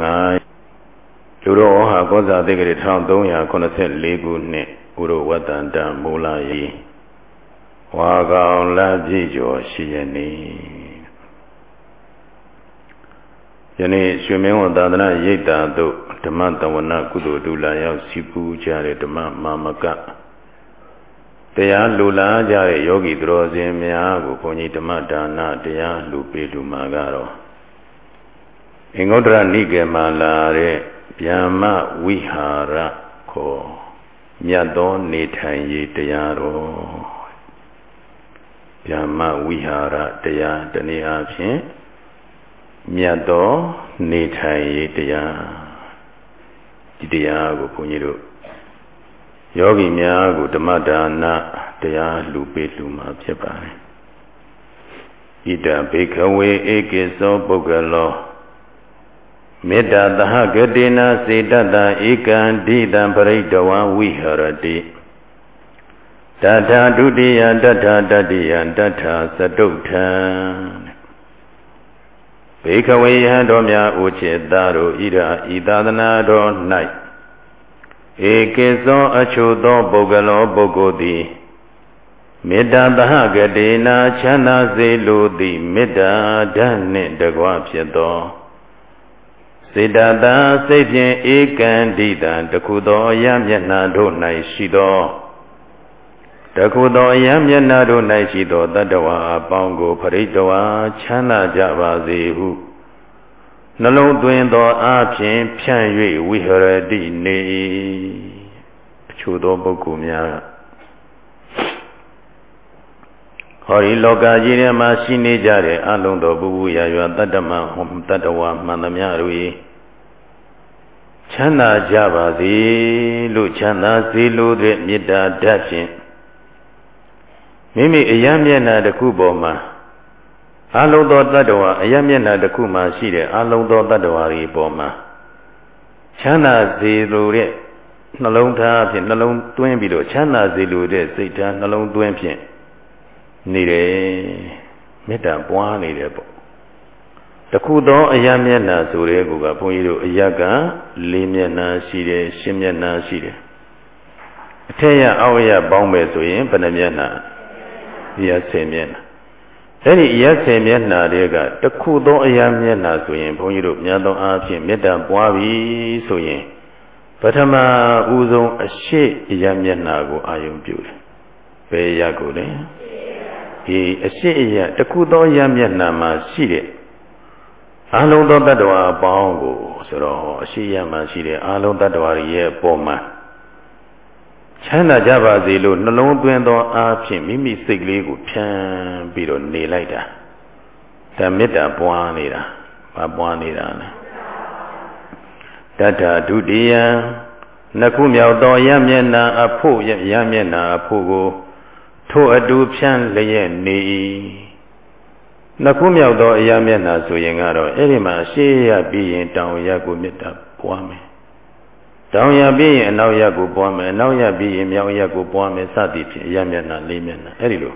ငါလူတော်ဟာကောဇာတိကရ1384ခုနှစ်ဥရဝတ္တန္တမူလာယီဝါကောင်လပြည့်ကျော်ရှိရနေယနေ့ရွှေမင်းဝန်သာသနာရိပ်တာတို့ဓမ္မတဝနာကုသိုလ်ဒုလာရောက်စီပူကြတဲ့ဓမ္မမာမကတရားလူလာကြတဲ့ယောဂီသူတော်စင်များကိုဘုန်းကြီးဓမ္မဒါနတရားလူပေးလူမှာကတော့ အင်္ဂုတ္တရနိကေမှာလာတဲ့ဗျာမဝိဟာရခေါ်မြတ်သောနေထိုင်ရေးတရားတော်ဗျာမဝိဟာရတရားတနည်းအားဖြင့်မြတ်သောနေထိုင်ရေးတရားဒီတရားကိုဘုန်းကြီးတို့ယောဂီများကိုဓမ္မဒါနတရားလူပေးလူမှာဖြစ်ပါတယ်ဣဒံဘေခဝေဧကိသောပုဂ္ဂလော မေတ္တာသဟဂတိနာစေတတဧကံဒိတံပရိတဝံဝိဟရတိတထာဒုတိယတထာတတိယတထာသတုထံဘေခဝေယံတော်များဥจิตသားတို့ဣရာဤသာသနာတော်၌ဧကေသောအချို့သောပုဂ္ဂလောပုဂ္ဂိုလ်သည်မေတ္တာသဟဂတိနာချမ်းသာစေလိုသည့်မေတ္တာဓာတ်နှင့်တကွဖြစ်သော စေတသာစိတ်ဖြင့်ဧကံဒိတံတခုသောအယမျက်နှာတို့၌ရှိသောတခုသောအယမျက်နှာတို့၌ရှိသောတတ္တဝါအပေါင်းကိုပရိတဝါချမ်းသာကြပါစေဟုနှလုံးသွင်းသောအဖြစ်ဖြန့်၍ဝိဟရတိနေအချို့သောပုဂ္ဂိုလ်များဟောဒီလောကကြီးထဲမှာရှိနေကြတဲ့အလုံးသောပုဗ္ဗရာရွာတတ္တမဟောတတ္တဝါမှန်သမျှတို့၏ ချမ်းသာကြပါစေလို့ချမ်းသာစေလိုတဲ့မေတ္တာဓာတ်ဖြင့်မိမိအယံမျက်နှာတစ်ခုပေါ်မှာအလုံးသောတ attva အယံမျက်နှာတစ်ခုမှာရှိတဲ့အလုံးသောတ attva တွေပေါ်မှာချမ်းသာစေလိုတဲ့နှလုံးသားဖြင့်နှလုံးသွင်းပြီးတော့ချမ်းသာစေလိုတဲ့စိတ်ဓာတ်နှလုံးသွင်းဖြင့်နေတယ်မေတ္တာပွားနေတယ်ပေါ့ တခုသောအယမျက်နှာဆိုတဲ့ကူကဘုန်းကြီးတို့အယက၄မျက်နှာရှိတယ်၈မျက်နှာရှိတယ်အထက်ရအောက်ရပေါင်းပဲဆိုရင်ဘယ်နှမျက်နှာအယ၁၀မျက်နှာအဲ့ဒီအယ၁၀မျက်နှာတွေကတခုသောအယမျက်နှာဆိုရင်ဘုန်းကြီးတို့များသောအားဖြင့်မေတ္တာပွားပြီဆိုရင်ပထမဦးဆုံးအရှိအယမျက်နှာကိုအာယုံပြုတယ်ဘယ်ရကိုလဲဒီအရှိအယတခုသောအယမျက်နှာမှာရှိတဲ့ အလုံးသောတ attva အပေါင်းကိုဆိုတော့အရှိယမှရှိတဲ့အလုံးတ attva ရဲ့ပုံမှန်ချမ်းသာကြပါစေလို့နှလုံးသွင်းသောအားဖြင့်မိမိစိတ်ကလေးကိုဖြန်းပြီးတော့နေလိုက်တာဒါမေတ္တာပွားနေတာဘာပွားနေတာလဲတတ္ထာဒုတိယနှစ်ခုမြောက်သောရမျက်နာအဖို့ရမျက်နာအဖို့ကိုထို့အတူဖြန်းလျက်နေ၏ နှစ်ခုမြောက်သောအရာမျက်နှာဆိုရင်ကတော့အဲ့ဒီမှာရှေးရပြီးရင်တောင်ရကိုမေတ္တာပွားမယ်။တောင်ရပြီးရင်အနောက်ရကိုပွားမယ်။အနောက်ရပြီးရင်မြောက်ရကိုပွားမယ်စသည်ဖြင့်အရာမျက်နှာလေးမျက်နှာအဲ့ဒီလို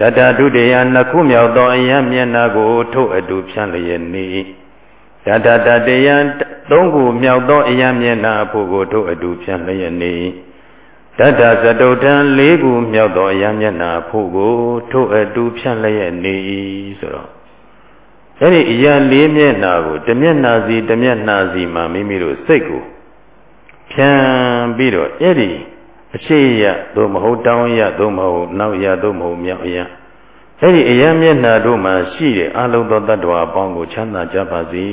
တတဒုတိယနှစ်ခုမြောက်သောအရာမျက်နှာကိုထုတ်အတူဖြန့်လျက်နေတတတတယသုံးခုမြောက်သောအရာမျက်နှာအဖို့ကိုထုတ်အတူဖြန့်လျက်နေ တတ္တသတုထံ၄ခုမြောက်သောအယမျက်နာဖို့ကိုထို့အတူဖြန့်လျက်နေ၏ဆိုတော့အဲ့ဒီအရာ၄မျက်နာကိုတစ်မျက်နာစီတစ်မျက်နာစီမှာမိမိတို့စိတ်ကိုဖြန့်ပြီးတော့အဲ့ဒီအရှိရသို့မဟုတ်တောင်းရသို့မဟုတ်နောက်ရသို့မဟုတ်မြောက်ရအဲ့ဒီအယံမျက်နှာတို့မှာရှိတဲ့အလုံးသောတ attva အပေါင်းကိုချမ်းသာကြပါစေ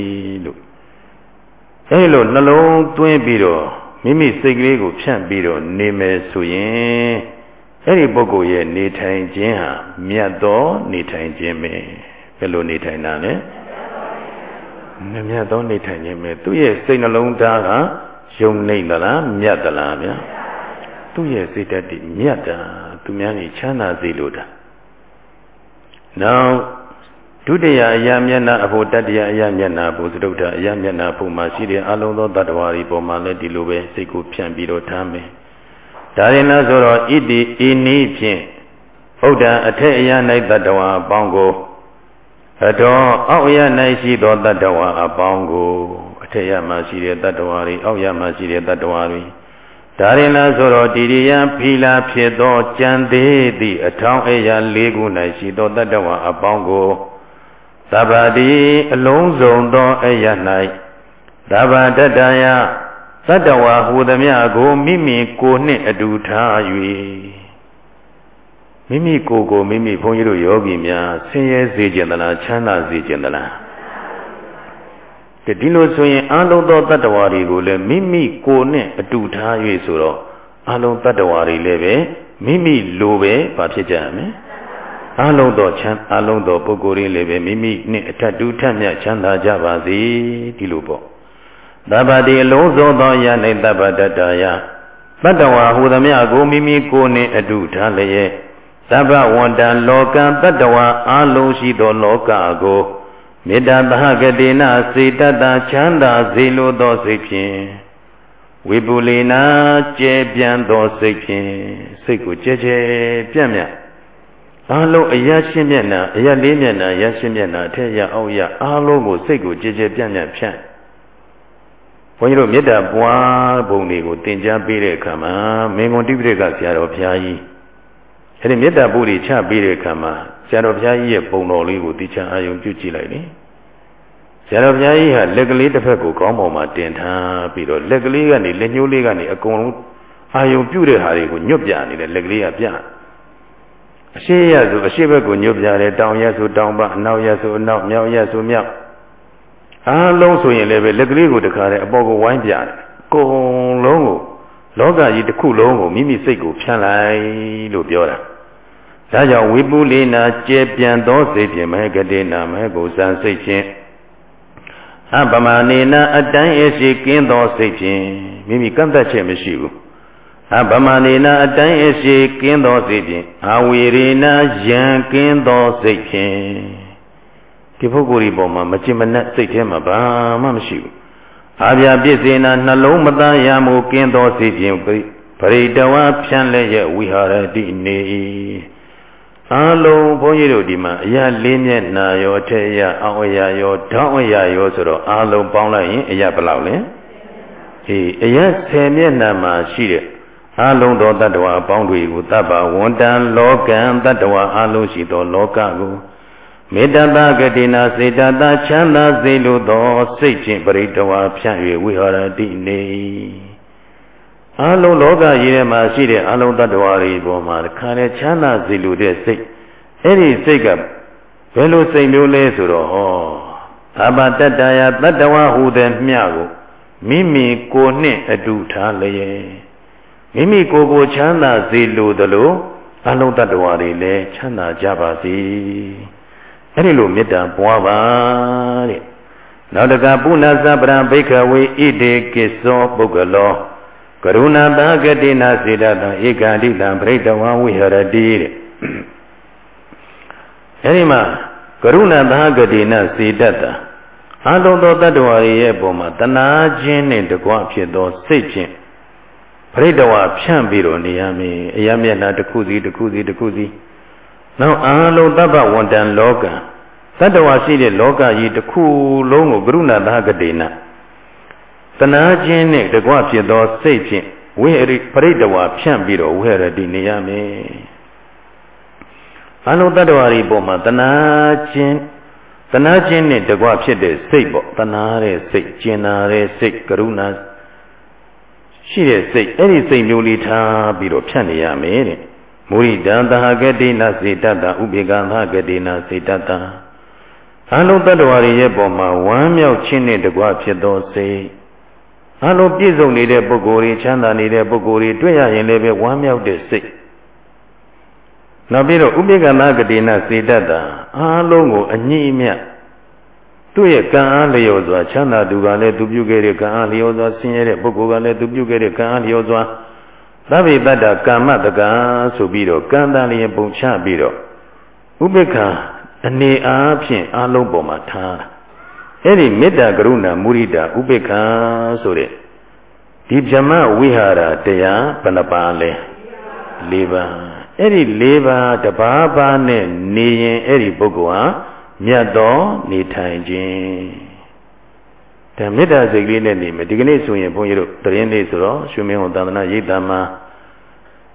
လို့အဲ့လိုနှလုံးသွင်းပြီးတော့ မိမိစိတ်ကလေးကိုဖြန့်ပြီးတော့နေမယ်ဆိုရင်အဲ့ဒီပုဂ္ဂိုလ်ရဲ့နေထိုင်ခြင်းဟာမြတ်သောနေထိုင်ခြင်းပဲဘယ်လိုနေထိုင်တာလဲမြတ်သောနေထိုင်ခြင်းပဲသူ့ရဲ့စိတ်နှလုံးသားကယုံနေသလားမြတ်သလားဗျာသူ့ရဲ့စိတ်ဓာတ်ဒီမြတ်တာသူများကြီးချမ်းသာစေလို့တာနောက် ဒုတိယအရာမျက်နှာအဖို့တတိယအရာမျက်နှာဘုသတုဒ္ဓအရာမျက်နှာဖို့မှာရှိတဲ့အလုံးသောတ attva တွေပေါ်မှာလည်းဒီလိုပဲစိတ်ကိုဖြန့်ပြီးတော့ထားမယ်။ဒါရင်လားဆိုတော့ဣတိဤနည်းဖြင့်ဗုဒ္ဓအထက်အရာ၌တ attva အပေါင်းကိုအတော်အောက်အရာ၌ရှိသောတ attva အပေါင်းကိုအထက်ရမှရှိတဲ့တတ္တဝါတွေအောက်ရမှရှိတဲ့တတ္တဝါတွေဒါရင်လားဆိုတော့တိရိယဖီလာဖြစ်သောကြံသေးသည့်အထောင်းအရာ၄ခု၌ရှိသောတတ္တဝါအပေါင်းကို သဗ္ဗတိအလုံးစုံသောအရာ၌သဗ္ဗတတ္တယသတ္တဝါဟူသည်မြကိုမိမိကိုနှင့်အတူထား၍မိမိကိုယ်ကိုမိမိဘုန်းကြီးတို့ယောဂီများဆင်းရဲစေခြင်းသလားချမ်းသာစေခြင်းသလားဒီလိုဆိုရင်အလုံးသောတတ္တဝါတွေကိုလည်းမိမိကိုယ်နဲ့အတူထား၍ဆိုတော့အလုံးတတ္တဝါတွေလည်းပဲမိမိလိုပဲဘာဖြစ်ကြရမလဲ အလုံးသောချမ်းအလုံးသောပုဂ္ဂိုလ်တွေလည်းပဲမိမိနဲ့အထက်တူထက်မြတ်ချမ်းသာကြပါစေဒီလိုပေါ့သဗ္ဗတိအလုံးစုံသောယနေ့သဗ္ဗတတ္တယတတ္တဝါဟူသမျှကိုမိမိကိုယ်နှင့်အတူထားလျက်သဗ္ဗဝန္တလောကံတတ္တဝါအလုံးရှိသောလောကကိုမေတ္တာသဟဂတိနာစေတတ္တချမ်းသာစေလိုသောစိတ်ဖြင့်ဝိပုလိနာကျဲပြန့်သောစိတ်ဖြင့်စိတ်ကိုကျဲကျဲပြန့်မြတ် အားလုံးအရာရှင်းမျက်နှာအရာလေးမျက်နှာရရှင်းမျက်နှာအထက်ရအောက်ရအားလုံးကိုစိတ်ကိုကျဲကျဲပြန့်မြတ်ဖြန့်ဘုန်းကြီးတို့မေတ္တာပွားပုံတွေကိုသင်ကြားပေးတဲ့အခါမှာမင်းကွန်တိပိဋကဆရာတော်ဘုရားကြီးအဲဒီမေတ္တာပို့တွေချပေးတဲ့အခါမှာဆရာတော်ဘုရားကြီးရဲ့ပုံတော်လေးကိုတိချအာယုံပြုကြည့်လိုက်လေဆရာတော်ဘုရားကြီးဟာလက်ကလေးတစ်ဖက်ကိုခေါင်းပေါ်မှာတင်ထားပြီးတော့လက်ကလေးကနေလက်ညှိုးလေးကနေအကုန်လုံးအာယုံပြုတဲ့ဟာတွေကိုညွတ်ပြနေတယ်လက်ကလေးကပြ အရှိရဆိုအရှိဘက်ကိုညွတ်ပြတယ်တောင်ရဆိုတောင်ဘအနောက်ရဆိုအနောက်မြောက်ရဆိုမြောက်အားလုံးဆိုရင်လည်းပဲလက်ကလေးကိုတခါတည်းအပေါ်ကိုဝိုင်းပြတယ်အကုန်လုံးကိုလောကကြီးတစ်ခုလုံးကိုမိမိစိတ်ကိုဖြန့်လိုက်လို့ပြောတာဒါကြောင့်ဝိပုလိနာကျေပြန့်သောစိတ်ဖြင့်မဟကတိနာမဟကိုစံစိတ်ဖြင့်အပမာနေနာအတန်းအရှိကင်းသောစိတ်ဖြင့်မိမိကန့်သက်ချက်မရှိဘူး အပမာနေနာအတန်းအရှိကင်းသောစိတ်ဖြင့်အဝေရေနာယံကင်းသောစိတ်ဖြင့်ဒီပုဂ္ဂိုလ်ဒီပေါ်မှာမကျင်မနှက်စိတ်ထဲမှာဘာမှမရှိဘူးအာပြပြည့်စေနာနှလုံးမသားရမှုကင်းသောစိတ်ဖြင့်ပရိတဝါဖြန့်လည်းရဲ့ဝိဟာရတိနေ၏အလုံးဘုန်းကြီးတို့ဒီမှာအရာလေးမျက်နာရောအထက်အရာအောက်အရာရောထောင်းအရာရောဆိုတော့အလုံးပေါင်းလိုက်ရင်အရာဘယ်လောက်လဲအေးအရာ10မျက်နှာမှာရှိတဲ့ အလုံးသောတ attva အပေါင်းတွေကိုတပ္ပဝန္တံလောကံတ attva အလုံးရှိသောလောကကိုမေတ္တာဂတိနာစေတသာချမ်းသာစေလိုသောစိတ်ဖြင့်ပရိတဝါဖြန့်၍ဝိဟာရတိနေအလုံးလောကကြီးထဲမှာရှိတဲ့အလုံးတ attva တွေပေါ်မှာခါနဲ့ချမ်းသာစေလိုတဲ့စိတ်အဲ့ဒီစိတ်ကဘယ်လိုစိတ်မျိုးလဲဆိုတော့ဟောအဘတတ္တယတတ္တဝဟူသည်မြကိုမိမိကိုနှင့်အတူထားလျက် မိမိကိုယ်ကိုချမ်းသာစေလိုသလိုအလုံးတ attva တွေလည်းချမ်းသာကြပါစေအဲ့ဒီလိုမေတ္တာပွားပါတဲ့နောက်တကပုဏ္ဏသပရံဘိခဝေဣတိကိသောပုဂ္ဂလောကရုဏာတာဂတိနာစေတတံဧကတိတံပရိတဝဝိဟရတိတဲ့အဲဒီမှာကရုဏာတာဂတိနာစေတတံအလုံးသောတ attva ရဲ့ပုံမှာတနာခြင်းနဲ့တကွဖြစ်သောစိတ်ဖြင့် ပရိတဝဖြန့်ပြီးတော့နေရမည်အယမျက်နှာတစ်ခုစီတစ်ခုစီတစ်ခုစီနောက်အာလုံးတပ္ပဝန္တံလောကတတ္တဝါရှိတဲ့လောကကြီးတစ်ခုလုံးကိုကရုဏာသာဂတိနာတနာခြင်းနဲ့တကွဖြစ်သောစိတ်ဖြင့်ဝိဟရိပရိတဝါဖြန့်ပြီးတော့ဝိဟရတိနေရမယ်အလုံးတတ္တဝါတွေပေါ်မှာတနာခြင်းတနာခြင်းနဲ့တကွဖြစ်တဲ့စိတ်ပေါ့တနာတဲ့စိတ်ကျင်နာတဲ့စိတ်ကရုဏာ ရှိတဲ့စိတ်အဲ့ဒီစိတ်မျိုးလေးထားပြီးတော့ဖြန့်နေရမယ်တဲ့မုရိတံသဟဂတိနာစေတတဥပေကံသဟဂတိနာစေတတအလုံးတ attva တွေရဲ့ပေါ်မှာဝမ်းမြောက်ခြင်းနဲ့တကွဖြစ်သောစိတ်အလုံးပြည့်စုံနေတဲ့ပုဂ္ဂိုလ်တွေချမ်းသာနေတဲ့ပုဂ္ဂိုလ်တွေတွေ့ရရင်လည်းပဲဝမ်းမြောက်တဲ့စိတ်နောက်ပြီးတော့ဥပေကံသဂတိနာစေတတအလုံးကိုအညှိအမြတ် သူ့ရဲ့ကံအားလျော်စွာချမ်းသာသူကလည်းသူပြုခဲ့တဲ့ကံအားလျော်စွာဆင်းရဲတဲ့ပုဂ္ဂိုလ်ကလည်းသူပြုခဲ့တဲ့ကံအားလျော်စွာသဗ္ဗေတ္တကာမတကံဆိုပြီးတော့ကံတန်လျင်ပုံချပြီးတော့ဥပေက္ခအနေအားဖြင့်အလုံးပေါ်မှာထားအဲ့ဒီမေတ္တာကရုဏာမုရိဒာဥပေက္ခဆိုတဲ့ဒီဗြဟ္မဝိဟာရတရားဘယ်နှပါလဲ၄ပါးအဲ့ဒီ၄ပါးတပါးပါးနဲ့နေရင်အဲ့ဒီပုဂ္ဂိုလ်ဟာ မြတ်သောနေထိုင်ခြင်းဒါဒါမေတ္တာစိတ်လေးနဲ့နေမယ်ဒီကနေ့ဆိုရင်ဘုန်းကြီးတို့တရင်လေးဆိုတော့ရွှေမင်းဟောသာသနာရိပ်သာမှာ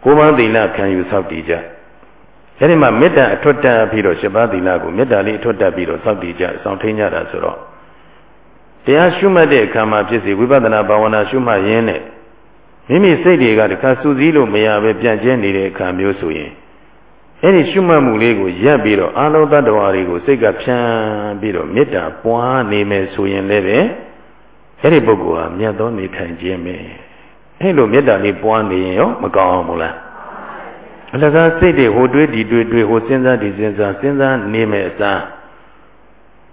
ကိုးပါးသီလခံယူဆောက်တည်ကြအဲဒီမှာမေတ္တာအထွတ်တက်ပြီးတော့ရှစ်ပါးသီလကိုမေတ္တာလေးအထွတ်တက်ပြီးတော့ဆောက်တည်ကြစောင့်ထိန်ကြတာဆိုတော့တရားရှုမှတ်တဲ့အခါမှာဖြစ်စေဝိပဿနာဘာဝနာရှုမှတ်ရင်းနဲ့မိမိစိတ်တွေကတခါစူးစီးလို့မရပဲပြန့်ကျဲနေတဲ့အခါမျိုးဆိုရင် အဲ့ဒီရှုမှတ်မှုလေးကိုရပ်ပြီးတော့အာလောတ္တဝါတွေကိုစိတ်ကဖြန်းပြီးတော့မေတ္တာပွားနေမယ်ဆိုရင်လည်းပဲအဲ့ဒီပုဂ္ဂိုလ်ဟာမြတ်သောနေထိုင်ခြင်းပဲအဲ့လိုမေတ္တာလေးပွားနေရင်ရောမကောင်းအောင်မလားအလကားစိတ်တွေဟိုတွေးဒီတွေးတွေးဟိုစဉ်းစားဒီစဉ်းစားစဉ်းစားနေမယ်အစား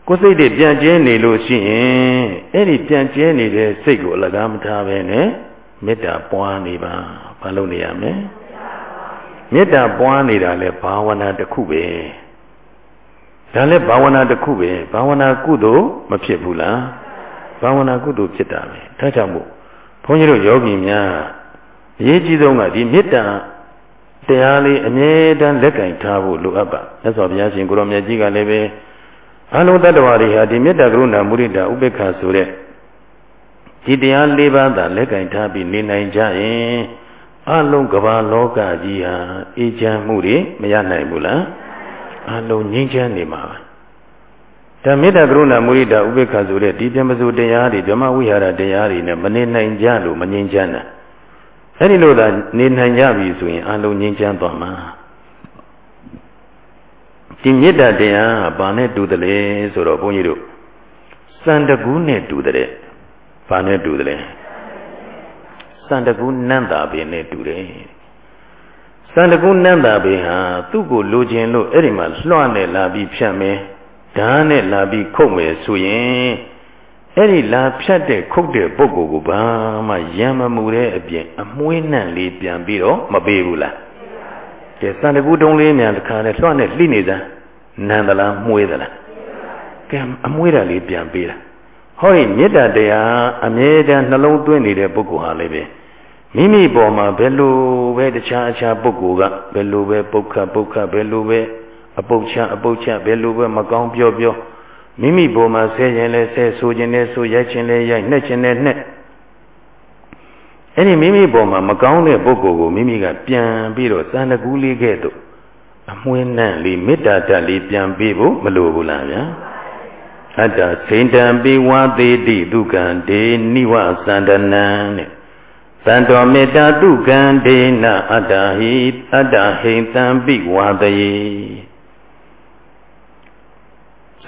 ကိုယ်စိတ်တွေပြန်ကျဲနေလို့ရှိရင်အဲ့ဒီပြန်ကျဲနေတဲ့စိတ်ကိုအလကားမထားပဲနဲ့မေတ္တာပွားနေပါဘာလို့နေရမလဲ မေတ္တာပွားနေတာလဲဘာဝနာတစ်ခုပဲဒါလဲဘာဝနာတစ်ခုပဲဘာဝနာကုသိုလ်မဖြစ်ဘူးလားဘာဝနာကုသိုလ်ဖြစ်တာပဲဒါကြောင့်မို့ဘုန်းကြီးတို့ယောဂီများအရေးကြီးဆုံးကဒီမေတ္တာတရားလေးအမြဲတမ်းလက်ကင်ထားဖို့လိုအပ်ပါမြတ်စွာဘုရားရှင်ကိုရောင်မြတ်ကြီးကလည်းပဲအလုံးတ attva တွေဟာဒီမေတ္တာကရုဏာမုဒိတာဥပေက္ခဆိုတဲ့ဒီတရား၄ပါးသာလက်ကင်ထားပြီးနေနိုင်ကြရင် အလုံးကဘာလောကကြီးဟာအေးချမ်းမှုတွေမရနိုင်ဘူးလားအလုံးငြိမ်းချမ်းနေမှာပါဒါမေတ္တာကရုဏာမုဒိတာဥပေက္ခဆိုတဲ့ဒီပြမစုတရားတွေဓမ္မဝိဟာရတရားတွေနဲ့မနေနိုင်ကြလို့မငြိမ်းချမ်းတာအဲ့ဒီလိုသာနေနိုင်ကြပြီဆိုရင်အလုံးငြိမ်းချမ်းသွားမှာဒီမေတ္တာတရားဘာနဲ့တူတယ်လဲဆိုတော့ဘုန်းကြီးတို့စံတကူးနဲ့တူတယ်ဘာနဲ့တူတယ်လဲ စံတကူနန္တာပင်နဲ့တူတယ်စံတကူနန္တာပင်ဟာသူ့ကိုလိုချင်လို့အဲ့ဒီမှာလွှတ်နဲ့လာပြီးဖြတ်မယ်ဓာတ်နဲ့လာပြီးခုတ်မယ်ဆိုရင်အဲ့ဒီလာဖြတ်တဲ့ခုတ်တဲ့ပုဂ္ဂိုလ်ကိုဘာမှရံမမှုတဲ့အပြင်အမွှေးနှံ့လေးပြန်ပြီးတော့မပေးဘူးလားကဲစံတကူတုံးလေးများတစ်ခါနဲ့လွှတ်နဲ့လှိနေစမ်းနန္ဒလားမှုေးသလားကဲအမွှေးတာလေးပြန်ပေးတာဟောဒီမေတ္တာတရားအမြဲတမ်းနှလုံးသွင်းနေတဲ့ပုဂ္ဂိုလ်ဟာလည်းပဲ မိမိပေါ်မှာဘယ်လိုပဲတခြားအခြားပုဂ္ဂိုလ်ကဘယ်လိုပဲပုခပုခဘယ်လိုပဲအပုတ်ချအပုတ်ချဘယ်လိုပဲမကောင်းပြောပြောမိမိပေါ်မှာဆဲခြင်းလဲဆဲဆိုခြင်းလဲဆိုရိုက်ခြင်းလဲရိုက်နှက်ခြင်းလဲနှက်အဲ့ဒီမိမိပေါ်မှာမကောင်းတဲ့ပုဂ္ဂိုလ်ကိုမိမိကပြန်ပြီးတော့စံတကူးလေးကဲ့သို့အမွှေးနှံ့လေးမေတ္တာတတ်လေးပြန်ပေးဖို့မလိုဘူးလားဗျာအတ္တစိန်တံပိဝါသေးတိဒုက္ခံဒေနိဝသန္တနံတဲ့ သံတော်မေတ္တာဒုက္ခံဒေနအတ္တဟိအတ္တဟိတံပိဝါတယေ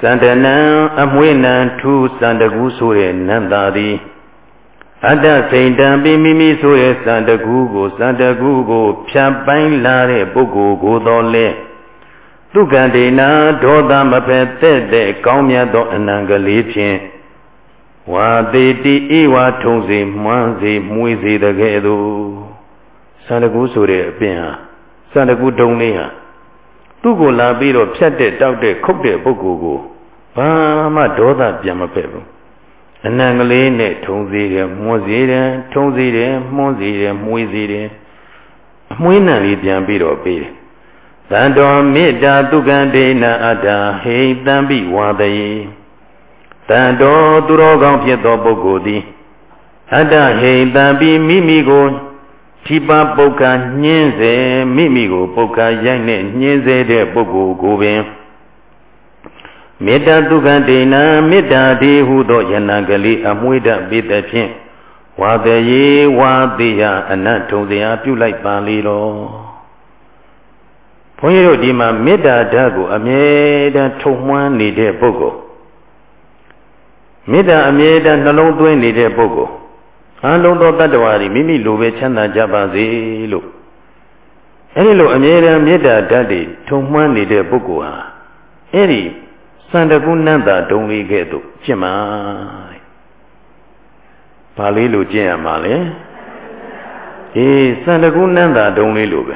သန္တနံအမွေနံထူသန္တကူဆိုတဲ့နန္တာသည်အတ္တစိန်တံပိမိမိဆိုတဲ့သန္တကူကိုသန္တကူကိုဖြတ်ပိုင်းလာတဲ့ပုဂ္ဂိုလ်ကိုတော်လဲဒုက္ခဒေနာဒေါသမဖက်တဲ့တဲ့ကောင်းမြတ်သောအနံကလေးဖြင့် ဝါတိတိဤဝါထုံစေမှန်းစေမွေးစေတကဲ့သို့သန္တကူဆိုတဲ့အပြင်ဟာသန္တကူတုံလေးဟာသူ့ကိုလာပြီးတော့ဖြတ်တဲ့တောက်တဲ့ခုတ်တဲ့ပုဂ္ဂိုလ်ကိုဘာမှဒေါသပြန်မဖက်ဘူးအနံကလေးနဲ့ထုံစေတယ်မွန်းစေတယ်ထုံစေတယ်မွန်းစေတယ်မွေးစေတယ်အမွှေးနံလေးပြန်ပြီးတော့ပေးတယ်သံတော်မေတ္တာတုကံဒေနအတ္တဟိတံပိဝါတယေ တံတော်သူတော်ကောင်းဖြစ်သောပုဂ္ဂိုလ်သည်အတ္တဟိတံပိမိမိကိုထိပါပုဂ္ဂညင်းစေမိမိကိုပုဂ္ဂရိုက်နဲ့ညင်းစေတဲ့ပုဂ္ဂိုလ်ကိုပင်မေတ္တာဒုက္ခဒေနမေတ္တာဒီဟုသောယနာကလေးအမွေဒပိတဖြင့်ဝါတယေဝါတိယအနတ်ထုံစရာပြုလိုက်ပါလေတော့ဘုန်းကြီးတို့ဒီမှာမေတ္တာဓာတ်ကိုအမြဲတမ်းထုံမှန်းနေတဲ့ပုဂ္ဂိုလ် မေတ္တာအမြဲတမ်းနှလုံးသွင်းနေတဲ့ပုဂ္ဂိုလ်အလုံးသောတ attva တွေမိမိလိုပဲချမ်းသာကြပါစေလို့အဲဒီလိုအမြဲတမ်းမေတ္တာဓာတ်တွေထုံမှန်းနေတဲ့ပုဂ္ဂိုလ်ဟာအဲ့ဒီစန္ဒကုနန္တာဒုံလေးကဲ့သို့ကျင့်မှာဘာလေးလိုကျင့်ရမှာလဲအေးစန္ဒကုနန္တာဒုံလေးလိုပဲ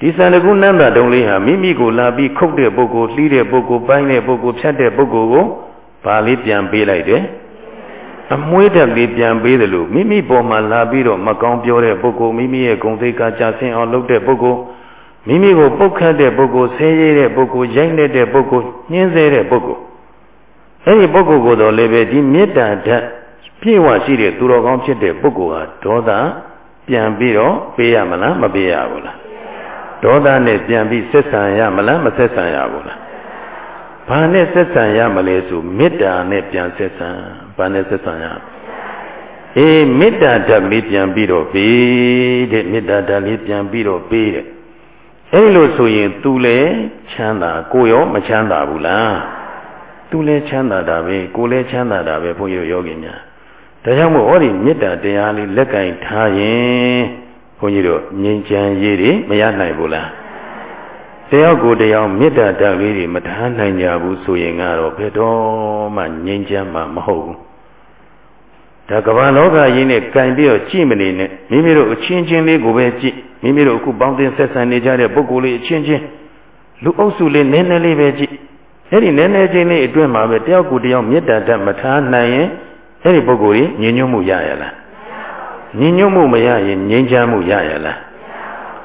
ဒီစန္ဒကုနန္တာဒုံလေးဟာမိမိကိုလာပြီးခုတ်တဲ့ပုဂ္ဂိုလ်လှီးတဲ့ပုဂ္ဂိုလ်ပိုင်းတဲ့ပုဂ္ဂိုလ်ဖြတ်တဲ့ပုဂ္ဂိုလ်ကို ဘာလေးပြန်ပေးလိုက်တယ်အမွှေးတက်လေးပြန်ပေးတယ်လို့မိမိပေါ်မှာလာပြီးတော့မကောင်းပြောတဲ့ပုဂ္ဂိုလ်မိမိရဲ့ဂုဏ်သိက္ခာကြဆင်းအောင်လုပ်တဲ့ပုဂ္ဂိုလ်မိမိကိုပုတ်ခတ်တဲ့ပုဂ္ဂိုလ်ဆဲရဲတဲ့ပုဂ္ဂိုလ်ရိုက်နေတဲ့ပုဂ္ဂိုလ်ညှင်းဆဲတဲ့ပုဂ္ဂိုလ်အဲ့ဒီပုဂ္ဂိုလ်ကိုယ်တော်လည်းပဲဒီမေတ္တာဓာတ်ပြည့်ဝရှိတဲ့သူတော်ကောင်းဖြစ်တဲ့ပုဂ္ဂိုလ်ဟာဒေါသပြန်ပြီးတော့ပေးရမလားမပေးရဘူးလားဒေါသနဲ့ပြန်ပြီးဆက်ဆံရမလားမဆက်ဆံရဘူးလား ဘာနဲ့ဆက်ဆံရမလဲဆိုမေတ္တာနဲ့ပြန်ဆက်ဆံဘာနဲ့ဆက်ဆံရအေးမေတ္တာဓာတ်လေးပြန်ပြီးတော့ပေးတဲ့မေတ္တာဓာတ်လေးပြန်ပြီးတော့ပေးတဲ့အဲဒီလိုဆိုရင် तू လည်းချမ်းသာကိုရောမချမ်းသာဘူးလား तू လည်းချမ်းသာတာပဲကိုလည်းချမ်းသာတာပဲဘုန်းကြီးတို့ယောဂီများဒါကြောင့်မို့ဟောဒီမေတ္တာတရားလေးလက်ကင်ထားရင်ဘုန်းကြီးတို့ငြိမ်းချမ်းရေးတွေမရနိုင်ဘူးလား တယောက်ကိုတယောက်မေတ္တာဓာတ်လေးတွေမထားနိုင်ကြဘူးဆိုရင်ကတော့ဘယ်တော့မှငြိမ်းချမ်းမှာမဟုတ်ဘူးဒါကမ္ဘာလောကကြီးနဲ့ကင်ပြီးတော့ကြည့်မနေနဲ့မိမိတို့အချင်းချင်းလေးကိုပဲကြည့်မိမိတို့အခုပေါင်းတင်ဆက်ဆံနေကြတဲ့ပုဂ္ဂိုလ်လေးအချင်းချင်းလူအုပ်စုလေးနည်းနည်းလေးပဲကြည့်အဲ့ဒီနည်းနည်းချင်းလေးအတွင်းမှာပဲတယောက်ကိုတယောက်မေတ္တာဓာတ်မထားနိုင်ရင်အဲ့ဒီပုဂ္ဂိုလ်ကြီးညဉ့်ညွတ်မှုရရလားညဉ့်ညွတ်မှုမရရင်ငြိမ်းချမ်းမှုရရလား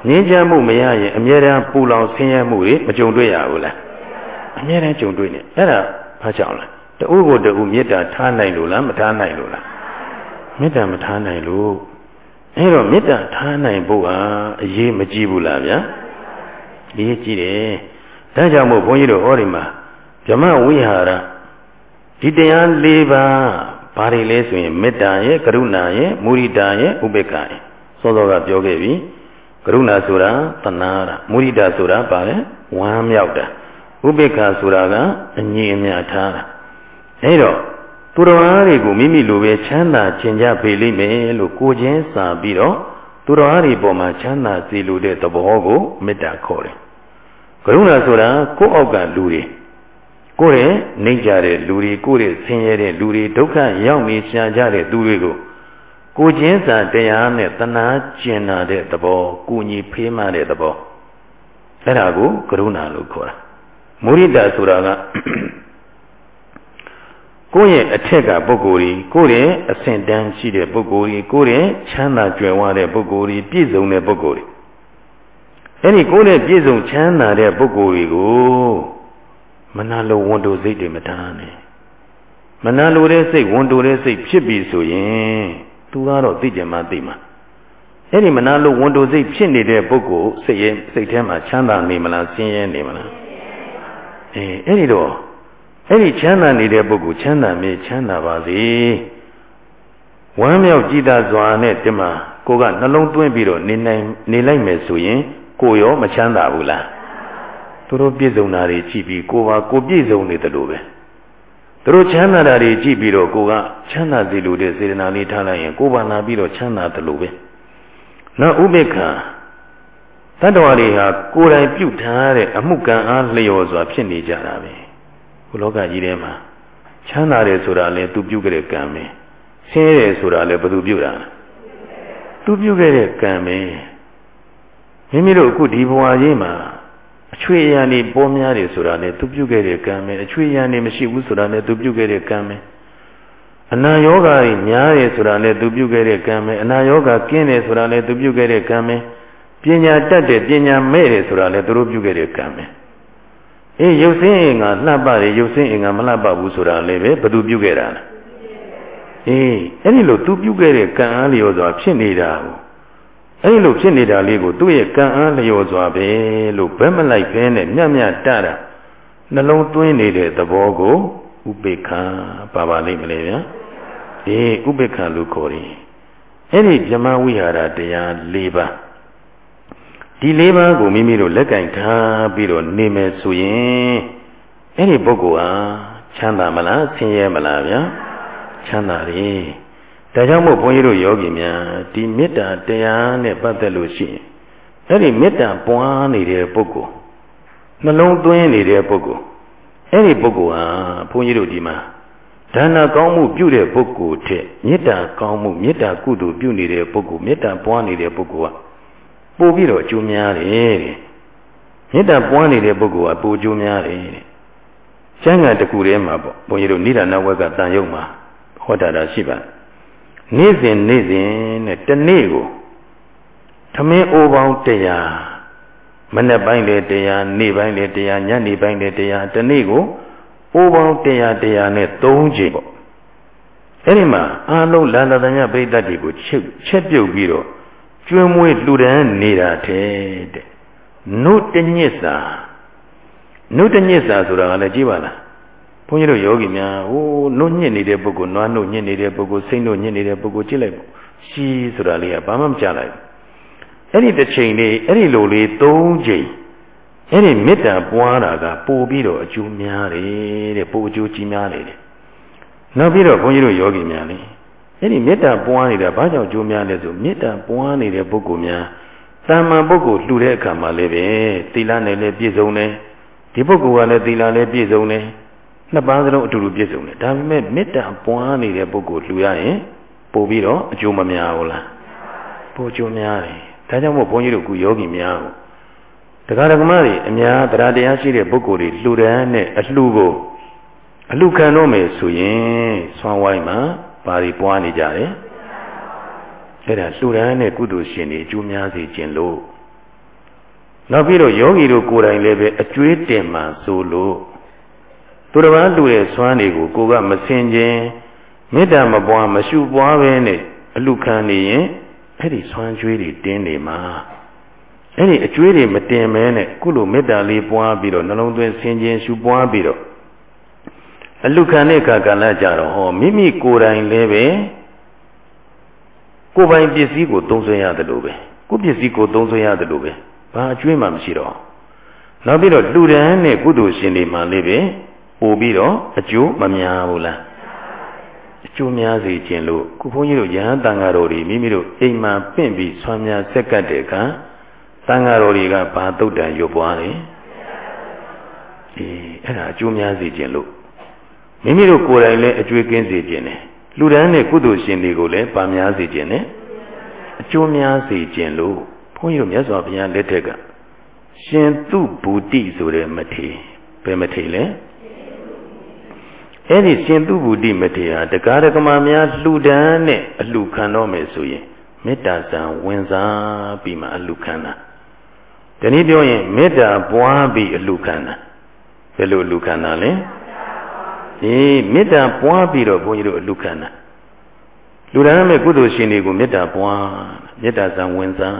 ငြိမ်းချမ်းမှုမရရင်အမြဲတမ်းပူလောင်ဆင်းရဲမှုတွေမကြုံတွေ့ရဘူးလားအမြဲတမ်းကြုံတွေ့နေအဲ့ဒါဘာကြောင့်လဲတူကိုတူမေတ္တာထားနိုင်လို့လားမထားနိုင်လို့လားမေတ္တာမထားနိုင်လို့အဲတော့မေတ္တာထားနိုင်ဖို့ဟာအရေးမကြီးဘူးလားဗျာအရေးကြီးတယ်ဒါကြောင့်မို့ဘုန်းကြီးတို့ဟောဒီမှာဗြဟ္မဝိဟာရဒီတရား၄ပါးဘာတွေလဲဆိုရင်မေတ္တာရဲ့ကရုဏာရဲ့မုရိဒာရဲ့ဥပေက္ခရဲ့စောစောကပြောခဲ့ပြီ ကရုဏာဆိုတာတဏှာတာမုရိဒာဆိုတာဘာလဲဝမ်းမြောက်တာဥပေက္ခဆိုတာကအငြိအမြထားတာအဲတော့သူတော်အားတွေကိုမိမိလိုပဲချမ်းသာခြင်းကြပေလိမ့်မယ်လို့ကိုချင်းစာပြီးတော့သူတော်အားတွေပေါ်မှာချမ်းသာစေလိုတဲ့သဘောကိုမေတ္တာခေါ်တယ်ကရုဏာဆိုတာကိုယ့်အောက်ကလူတွေကိုယ့်ရဲ့နှိမ့်ကြတဲ့လူတွေကိုယ့်ရဲ့ဆင်းရဲတဲ့လူတွေဒုက္ခရောက်နေရှာကြတဲ့သူတွေကို ကိုချင်းစာတရားနဲ့တနာကျင်နာတဲ့သဘောကိုညီဖေးမှတဲ့သဘောအဲ့ဒါကိုကရုဏာလို့ခေါ်တာမုရိဒဆိုတာကကိုယ့်ရဲ့အထက်ကပုဂ္ဂိုလ်ကြီးကိုယ့်ရဲ့အဆင့်တန်းရှိတဲ့ပုဂ္ဂိုလ်ကြီးကိုယ့်ရဲ့ချမ်းသာကြွယ်ဝတဲ့ပုဂ္ဂိုလ်ကြီးပြည့်စုံတဲ့ပုဂ္ဂိုလ်ကြီးအဲ့ဒီကိုယ်နဲ့ပြည့်စုံချမ်းသာတဲ့ပုဂ္ဂိုလ်တွေကိုမနာလိုဝန်တိုစိတ်တွေမထားနဲ့မနာလိုတဲ့စိတ်ဝန်တိုတဲ့စိတ်ဖြစ်ပြီဆိုရင် သူကတော့သိကြမှာသိမှာအဲ့ဒီမနာလိုဝန်တိုစိတ်ဖြစ်နေတဲ့ပုဂ္ဂိုလ်စိတ်ရဲ့စိတ်ထဲမှာချမ်းသာနေမလားဆင်းရဲနေမလားအဲအဲ့ဒီတော့အဲ့ဒီချမ်းသာနေတဲ့ပုဂ္ဂိုလ်ချမ်းသာမြေချမ်းသာပါစေဝမ်းမြောက်ကြည်သာစွာနဲ့ဒီမှာကိုကနှလုံးသွင်းပြီးတော့နေနိုင်နေလိုက်မယ်ဆိုရင် ကိုရောမချမ်းသာဘူးလားသူတို့ပြည့်စုံတာတွေကြည့်ပြီးကိုပါကိုပြည့်စုံနေတယ်လို့ပဲ သူတို့ချမ်းသာတာတွေကြည့်ပြီးတော့ကိုကချမ်းသာစေလိုတဲ့စေတနာလေးထားလိုက်ရင်ကိုပါလာပြီးတော့ချမ်းသာတယ်လို့ပဲနောက်ဥပေက္ခတတ္တဝါတွေဟာကိုယ်တိုင်ပြုထားတဲ့အမှုကံအားလျော်စွာဖြစ်နေကြတာပဲခုလောကကြီးထဲမှာချမ်းသာတယ်ဆိုတာလည်းသူပြုခဲ့တဲ့ကံပဲဆင်းရဲတယ်ဆိုတာလည်းဘသူပြုတာသူပြုခဲ့တဲ့ကံပဲမိမိတို့အခုဒီဘဝကြီးမှာ အချွေရံနေပေါ်များတယ်ဆိုတာလည်းသူပြုခဲ့တဲ့ကံပဲအချွေရံနေမရှိဘူးဆိုတာလည်းသူပြုခဲ့တဲ့ကံပဲအနာယောဂါကြီးများတယ်ဆိုတာလည်းသူပြုခဲ့တဲ့ကံပဲအနာယောဂါကင်းတယ်ဆိုတာလည်းသူပြုခဲ့တဲ့ကံပဲပညာတတ်တယ်ပညာမဲ့တယ်ဆိုတာလည်းသူတို့ပြုခဲ့တဲ့ကံပဲအေးရုပ်ဆင်းအင်္ဂါလှပတယ်ရုပ်ဆင်းအင်္ဂါမလှပဘူးဆိုတာလည်းပဲဘသူပြုခဲ့တာလဲအေးအဲ့ဒီလိုသူပြုခဲ့တဲ့ကံအားလျော်စွာဖြစ်နေတာကို အဲ့ဒီလိုဖြစ်နေတာလေးကိုသူ့ရဲ့ကံအားလျော်စွာပဲလို့ဘက်မလိုက်ဘဲနဲ့မြတ်မြတ်တတာနှလုံးသွင်းနေတဲ့သဘောကိုဥပေက္ခပါပါလိမ့်မလဲဗျာအေးဥပေက္ခလို့ခေါ်တယ်အဲ့ဒီဗြဟ္မဝိဟာရတရား၄ပါးဒီ၄ပါးကိုမိမိတို့လက်ကင်ထားပြီးတော့နေမယ်ဆိုရင်အဲ့ဒီပုဂ္ဂိုလ်ဟာချမ်းသာမလားဆင်းရဲမလားဗျာချမ်းသာတယ် ဒါကြောင့်မို့ဘုန်းကြီးတို့ယောဂီများဒီမေတ္တာတရားနဲ့ပတ်သက်လို့ရှိရင်အဲ့ဒီမေတ္တာပွားနေတဲ့ပုဂ္ဂိုလ်နှလုံးသွင်းနေတဲ့ပုဂ္ဂိုလ်အဲ့ဒီပုဂ္ဂိုလ်ဟာဘုန်းကြီးတို့ဒီမှာဒါနကောင်းမှုပြုတဲ့ပုဂ္ဂိုလ်ထက်မေတ္တာကောင်းမှုမေတ္တာကုသိုလ်ပြုနေတဲ့ပုဂ္ဂိုလ်မေတ္တာပွားနေတဲ့ပုဂ္ဂိုလ်ကပို့ပြီးတော့အကျိုးများတယ်တဲ့မေတ္တာပွားနေတဲ့ပုဂ္ဂိုလ်ကပို့အကျိုးများတယ်တဲ့ကျမ်းဂန်တစ်ခုထဲမှာပေါ့ဘုန်းကြီးတို့နိဒာနဝက်ကတန်ရုံမှာဟောတာတာရှိပါ နေ့စဉ်နေ့စဉ်နဲ့တနေ့ကိုသမင်းအိုပေါင်းတရားမနေ့ပိုင်းလေတရားနေ့ပိုင်းလေတရားညနေပိုင်းလေတရားတနေ့ကိုအိုးပေါင်း100 100နဲ့3ချိန်ပေါ့အဲ့ဒီမှာအာလုံးလန္တတညပိဋကတ်တွေကိုချက်ချက်ပြုတ်ပြီးတော့ကျွမ်းမွေးလှူဒန်းနေတာတဲ့တဲ့နုတညစ်စာနုတညစ်စာဆိုတာကလည်းကြည့်ပါလား ဘုန်းကြီးတို့ယောဂီများဟိုနုညစ်နေတဲ့ပုဂ္ဂိုလ်နွားနုညစ်နေတဲ့ပုဂ္ဂိုလ်စိတ်နုညစ်နေတဲ့ပုဂ္ဂိုလ်ကြည့်လိုက်ပေါ့ရှီးဆိုတာလေးကဘာမှမကြလိုက်အဲ့ဒီတစ်ချိန်လေးအဲ့ဒီလိုလေး၃ချိန်အဲ့ဒီမေတ္တာပွားတာကပို့ပြီးတော့အကျိုးများတယ်တဲ့ပို့အကျိုးကြီးများတယ်တဲ့နောက်ပြီးတော့ဘုန်းကြီးတို့ယောဂီများလေအဲ့ဒီမေတ္တာပွားနေတာဘာကြောင့်အကျိုးများလဲဆိုမေတ္တာပွားနေတဲ့ပုဂ္ဂိုလ်များတာမန်ပုဂ္ဂိုလ်လှူတဲ့အခါမှာလည်းပဲသီလနဲ့လည်းပြည့်စုံတယ်ဒီပုဂ္ဂိုလ်ကလည်းသီလလည်းပြည့်စုံတယ် နှစ်ပါးစလုံးအတူတူပြည့်စုံတယ်ဒါပေမဲ့မေတ္တာပွားနေတဲ့ပုဂ္ဂိုလ်လှူရရင်ပို့ပြီးတော့အကျိုးမများဘူးလားပို့အကျိုးများတယ်ဒါကြောင့်မို့ဘုန်းကြီးတို့ကယောဂီများကိုတရားဓမ္မတွေအများတရားတရားရှိတဲ့ပုဂ္ဂိုလ်တွေလှူဒန်းတဲ့အလှူကိုအလှခံတော့မယ်ဆိုရင်ဆွမ်းဝိုင်းမှာဘာတွေပွားနေကြတယ်အဲ့ဒါလှူဒန်းတဲ့ကုသိုလ်ရှင်တွေအကျိုးများစေခြင်းလို့နောက်ပြီးတော့ယောဂီတို့ကိုယ်တိုင်လည်းပဲအကျွေးတင်မှဆိုလို့ သူတစ်ပါးလှူတဲ့ဆွမ်းတွေကိုကိုကမစင်ခြင်းမေတ္တာမပွားမရှုပွားပဲနဲ့အလှခံနေရင်အဲ့ဒီဆွမ်းကြွေးတွေတင်းနေမှာအဲ့ဒီအကျွေးတွေမတင်မဲနဲ့ခုလိုမေတ္တာလေးပွားပြီးတော့နှလုံးသွင်းဆင်ခြင်ရှုပွားပြီးတော့အလုခံတဲ့အခါကလည်းကြတော့ဟောမိမိကိုယ်တိုင်လည်းပဲကိုယ်ပိုင်ပစ္စည်းကိုသုံးစွဲရတယ်လို့ပဲကိုယ်ပစ္စည်းကိုသုံးစွဲရတယ်လို့ပဲဘာအကျွေးမှမရှိတော့နောက်ပြီးတော့လူဒန်းနဲ့ကုသိုလ်ရှင်တွေမှလည်းပဲ ပို့ပြီးတော့အကျိုးမများဘူးလားအကျိုးများစေခြင်းလို့ခုဘုန်းကြီးတို့ယဟန်တန်ဃာတော်တွေမိမိတို့အိမ်မှာပင့်ပြီးဆွမ်းများဆက်ကပ်တဲ့အခါတန်ဃာတော်တွေကဘာတုတ်တန်ရွပွားတယ်အေးအဲ့ဒါအကျိုးများစေခြင်းလို့မိမိတို့ကိုယ်တိုင်လည်းအကျွေးကင်းစေခြင်းနဲ့လူတန်းနဲ့ကုသိုလ်ရှင်တွေကိုလည်းပါများစေခြင်းနဲ့အကျိုးများစေခြင်းလို့ဘုန်းကြီးတို့မြတ်စွာဘုရားလက်ထက်ကရှင်သူဘူတိဆိုတဲ့မထေဘယ်မထေလဲ အဲ့ဒီရှင်သူဘူတိမထေဟာတရားဓမ္မများလှူဒန်းနဲ့အလှခံတော့မယ်ဆိုရင်မေတ္တာဇံဝင်စားပြီးမှအလှခံတာဒီနည်းပြောရင်မေတ္တာပွားပြီးအလှခံတာဘယ်လိုအလှခံတာလဲအေးမေတ္တာပွားပြီးတော့ဘုန်းကြီးတို့အလှခံတာလူတန်းမဲ့ကုသိုလ်ရှင်တွေကိုမေတ္တာပွားမေတ္တာဇံဝင်စား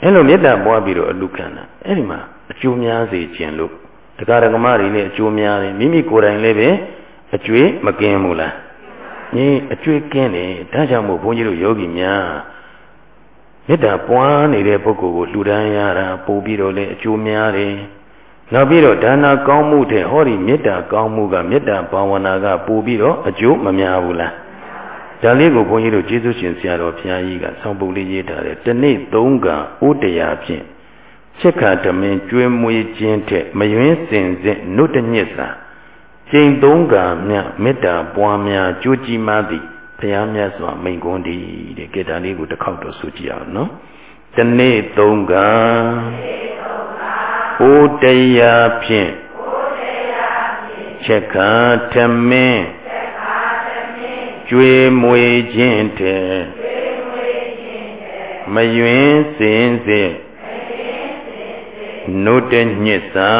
အဲ့လိုမေတ္တာပွားပြီးတော့အလှခံတာအဲ့ဒီမှာအကျိုးများစေခြင်းလို့ တရားဓမ္မတွေနဲ့အကျိုးများတယ်မိမိကိုယ်တိုင်လည်းပဲအကျွေးမကင်းဘူးလားဟင်းအကျွေးကင်းတယ်ဒါကြောင့်မို့ဘုန်းကြီးတို့ယောဂီများမေတ္တာပွားနေတဲ့ပုဂ္ဂိုလ်ကိုလှူဒန်းရတာပို့ပြီးတော့လည်းအကျိုးများတယ်နောက်ပြီးတော့ဒါနာကောင်းမှုတဲ့ဟောဒီမေတ္တာကောင်းမှုကမေတ္တာဘာဝနာကပို့ပြီးတော့အကျိုးမများဘူးလားဒါလေးကိုဘုန်းကြီးတို့ကျေးဇူးရှင်ဆရာတော်ဘုရားကြီးကဆောင်းပုတ်လေးရေးထားတယ်တနေ့သုံးကဥတရားဖြင့် ချက်ခါတမင်ကျွေးမွေးခြင်းတဲ့မယွင်းစင်စစ်နုတညစ်စာကျိန်သုံးကမြမေတ္တာပွားများကြိုးကြီးမှသည်ဘုရားမြတ်စွာမိန်ကွန်းတည်တဲ့ကေတာလေးကိုတစ်ခေါက်တော့ဆိုကြည့်အောင်နော်တနေ့သုံးကဩတရားဖြင့်ချက်ခါထမင်းကျွေးမွေခြင်းတဲ့မယွင်းစင်စစ် နုတညစ်စာ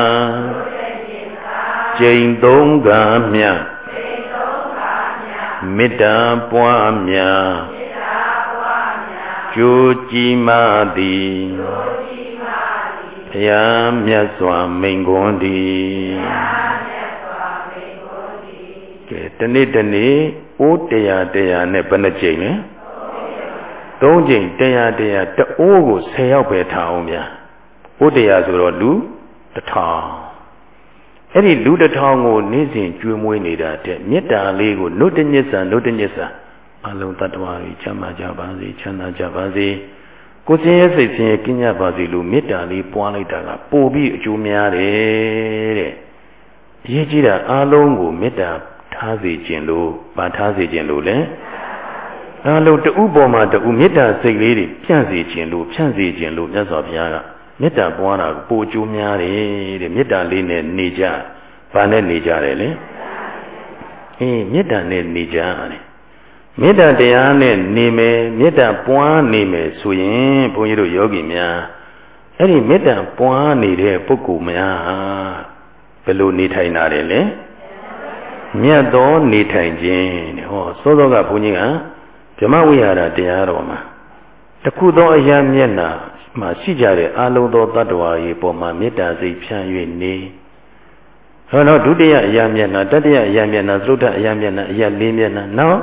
ကျိန်သုံးကမြမေတ္တာပွားများကျိုးကြည်မသည်ဘုရားမြတ်စွာမိန်ကွန်းသည်ကဲတနေ့တနေ့အိုးတရားတရားနဲ့ဘယ်နှကြိမ်လဲသုံးကြိမ်တရားတရားတအိုးကို10ယောက်ပဲထားအောင်ဗျာ ဥတရာဆိုတော့လူတထောင်အဲ့ဒီလူတထောင်ကိုနေ့စဉ်ကျွေးမွေးနေတာတဲ့မေတ္တာလေးကိုနုတညစ္ဆာနုတညစ္ဆာအလုံးတ attva တွေချမ်းသာကြပါစေချမ်းသာကြပါစေကိုယ်စင်ရဲ့စိတ်စင်ရဲ့ကင်းကြပါစေလို့မေတ္တာလေးပွားလိုက်တာကပို့ပြီးအကျိုးများတယ်တဲ့အရေးကြီးတာအလုံးကိုမေတ္တာထားစေခြင်းလို့ပါထားစေခြင်းလို့လဲအလုံးတူပေါ်မှာတူမေတ္တာစိတ်လေးတွေဖြန့်စေခြင်းလို့ဖြန့်စေခြင်းလို့မြတ်စွာဘုရားက မေတ္တာပွားတာပိုအကျိုးများတယ်တဲ့မေတ္တာလေးနဲ့နေကြဘာနဲ့နေကြတယ်လဲအေးမေတ္တာနဲ့နေကြတယ်မေတ္တာတရားနဲ့နေမယ်မေတ္တာပွားနေမယ်ဆိုရင်ဘုန်းကြီးတို့ယောဂီများအဲ့ဒီမေတ္တာပွားနေတဲ့ပုဂ္ဂိုလ်များဘယ်လိုနေထိုင်တာလဲလဲမြတ်သောနေထိုင်ခြင်းတဲ့ဟောစောစောကဘုန်းကြီးကဗြဟ္မဝိဟာရတရားတော်မှာတခုသောအရာမျက်နာ မှာရှိကြတဲ့အာလုံသောတ attva ရေပေါ်မှာမေတ္တာစိတ်ဖြန့်၍နေဟောတော့ဒုတိယအရာမျက်နာတတိယအရာမျက်နာသုတ္တအရာမျက်နာအရာလေးမျက်နာနောက်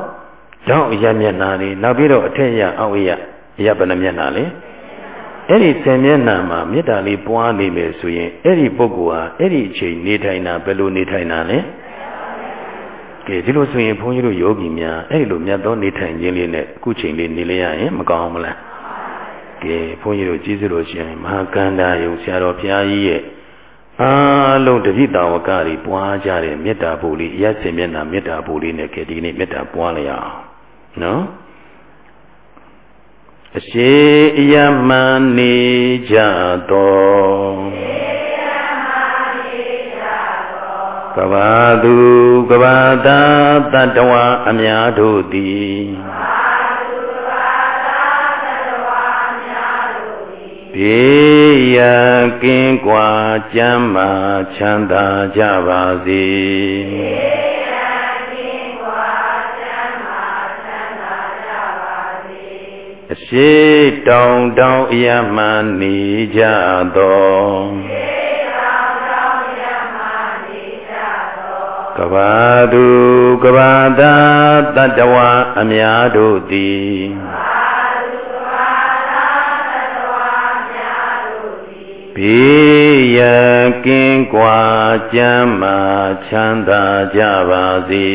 တောင်းအရာမျက်နာတွေနောက်ပြီးတော့အထက်ရအောက်ရအရာဘယ်နှမျက်နာလဲအဲ့ဒီဆယ်မျက်နှာမှာမေတ္တာလေးပွားနေမယ်ဆိုရင်အဲ့ဒီပုဂ္ဂိုလ်ဟာအဲ့ဒီအချိန်နေထိုင်တာဘယ်လိုနေထိုင်တာလဲကဲဒီလိုဆိုရင်ဘုန်းကြီးတို့ယောဂီများအဲ့ဒီလိုမြတ်သောနေထိုင်ခြင်းလေးနဲ့အခုချိန်လေးနေလေရရင်မကောင်းဘူးလား ကဲဘုန်းကြီးတို့ကြည့်စလို့ရှိရင်မဟာကန္တာယုံဆရာတော်ဘုရားကြီးရဲ့အားလုံးတပိတာဝကတွေပွားကြတဲ့မေတ္တာပို့လေးရက်စင်မျက်နှာမေတ္တာပို့လေးနဲ့ကဲဒီနေ့မေတ္တာပွားလိုက်အောင်နော်အရှိအယမန်နေကြတော်ကဘာသူကဘာသာတတဝအများတို့သည် ဘေးရန်ကင်းကွာကျမ်းမာချမ်းသာကြပါစေအရှိတောင်တောင်အယမှနေကြသောကဘာသူကဘာသာတတဝအများတို့သည် ဘေးရန်ကင်းကွာကြမ်းမာချမ်းသာကြပါစေ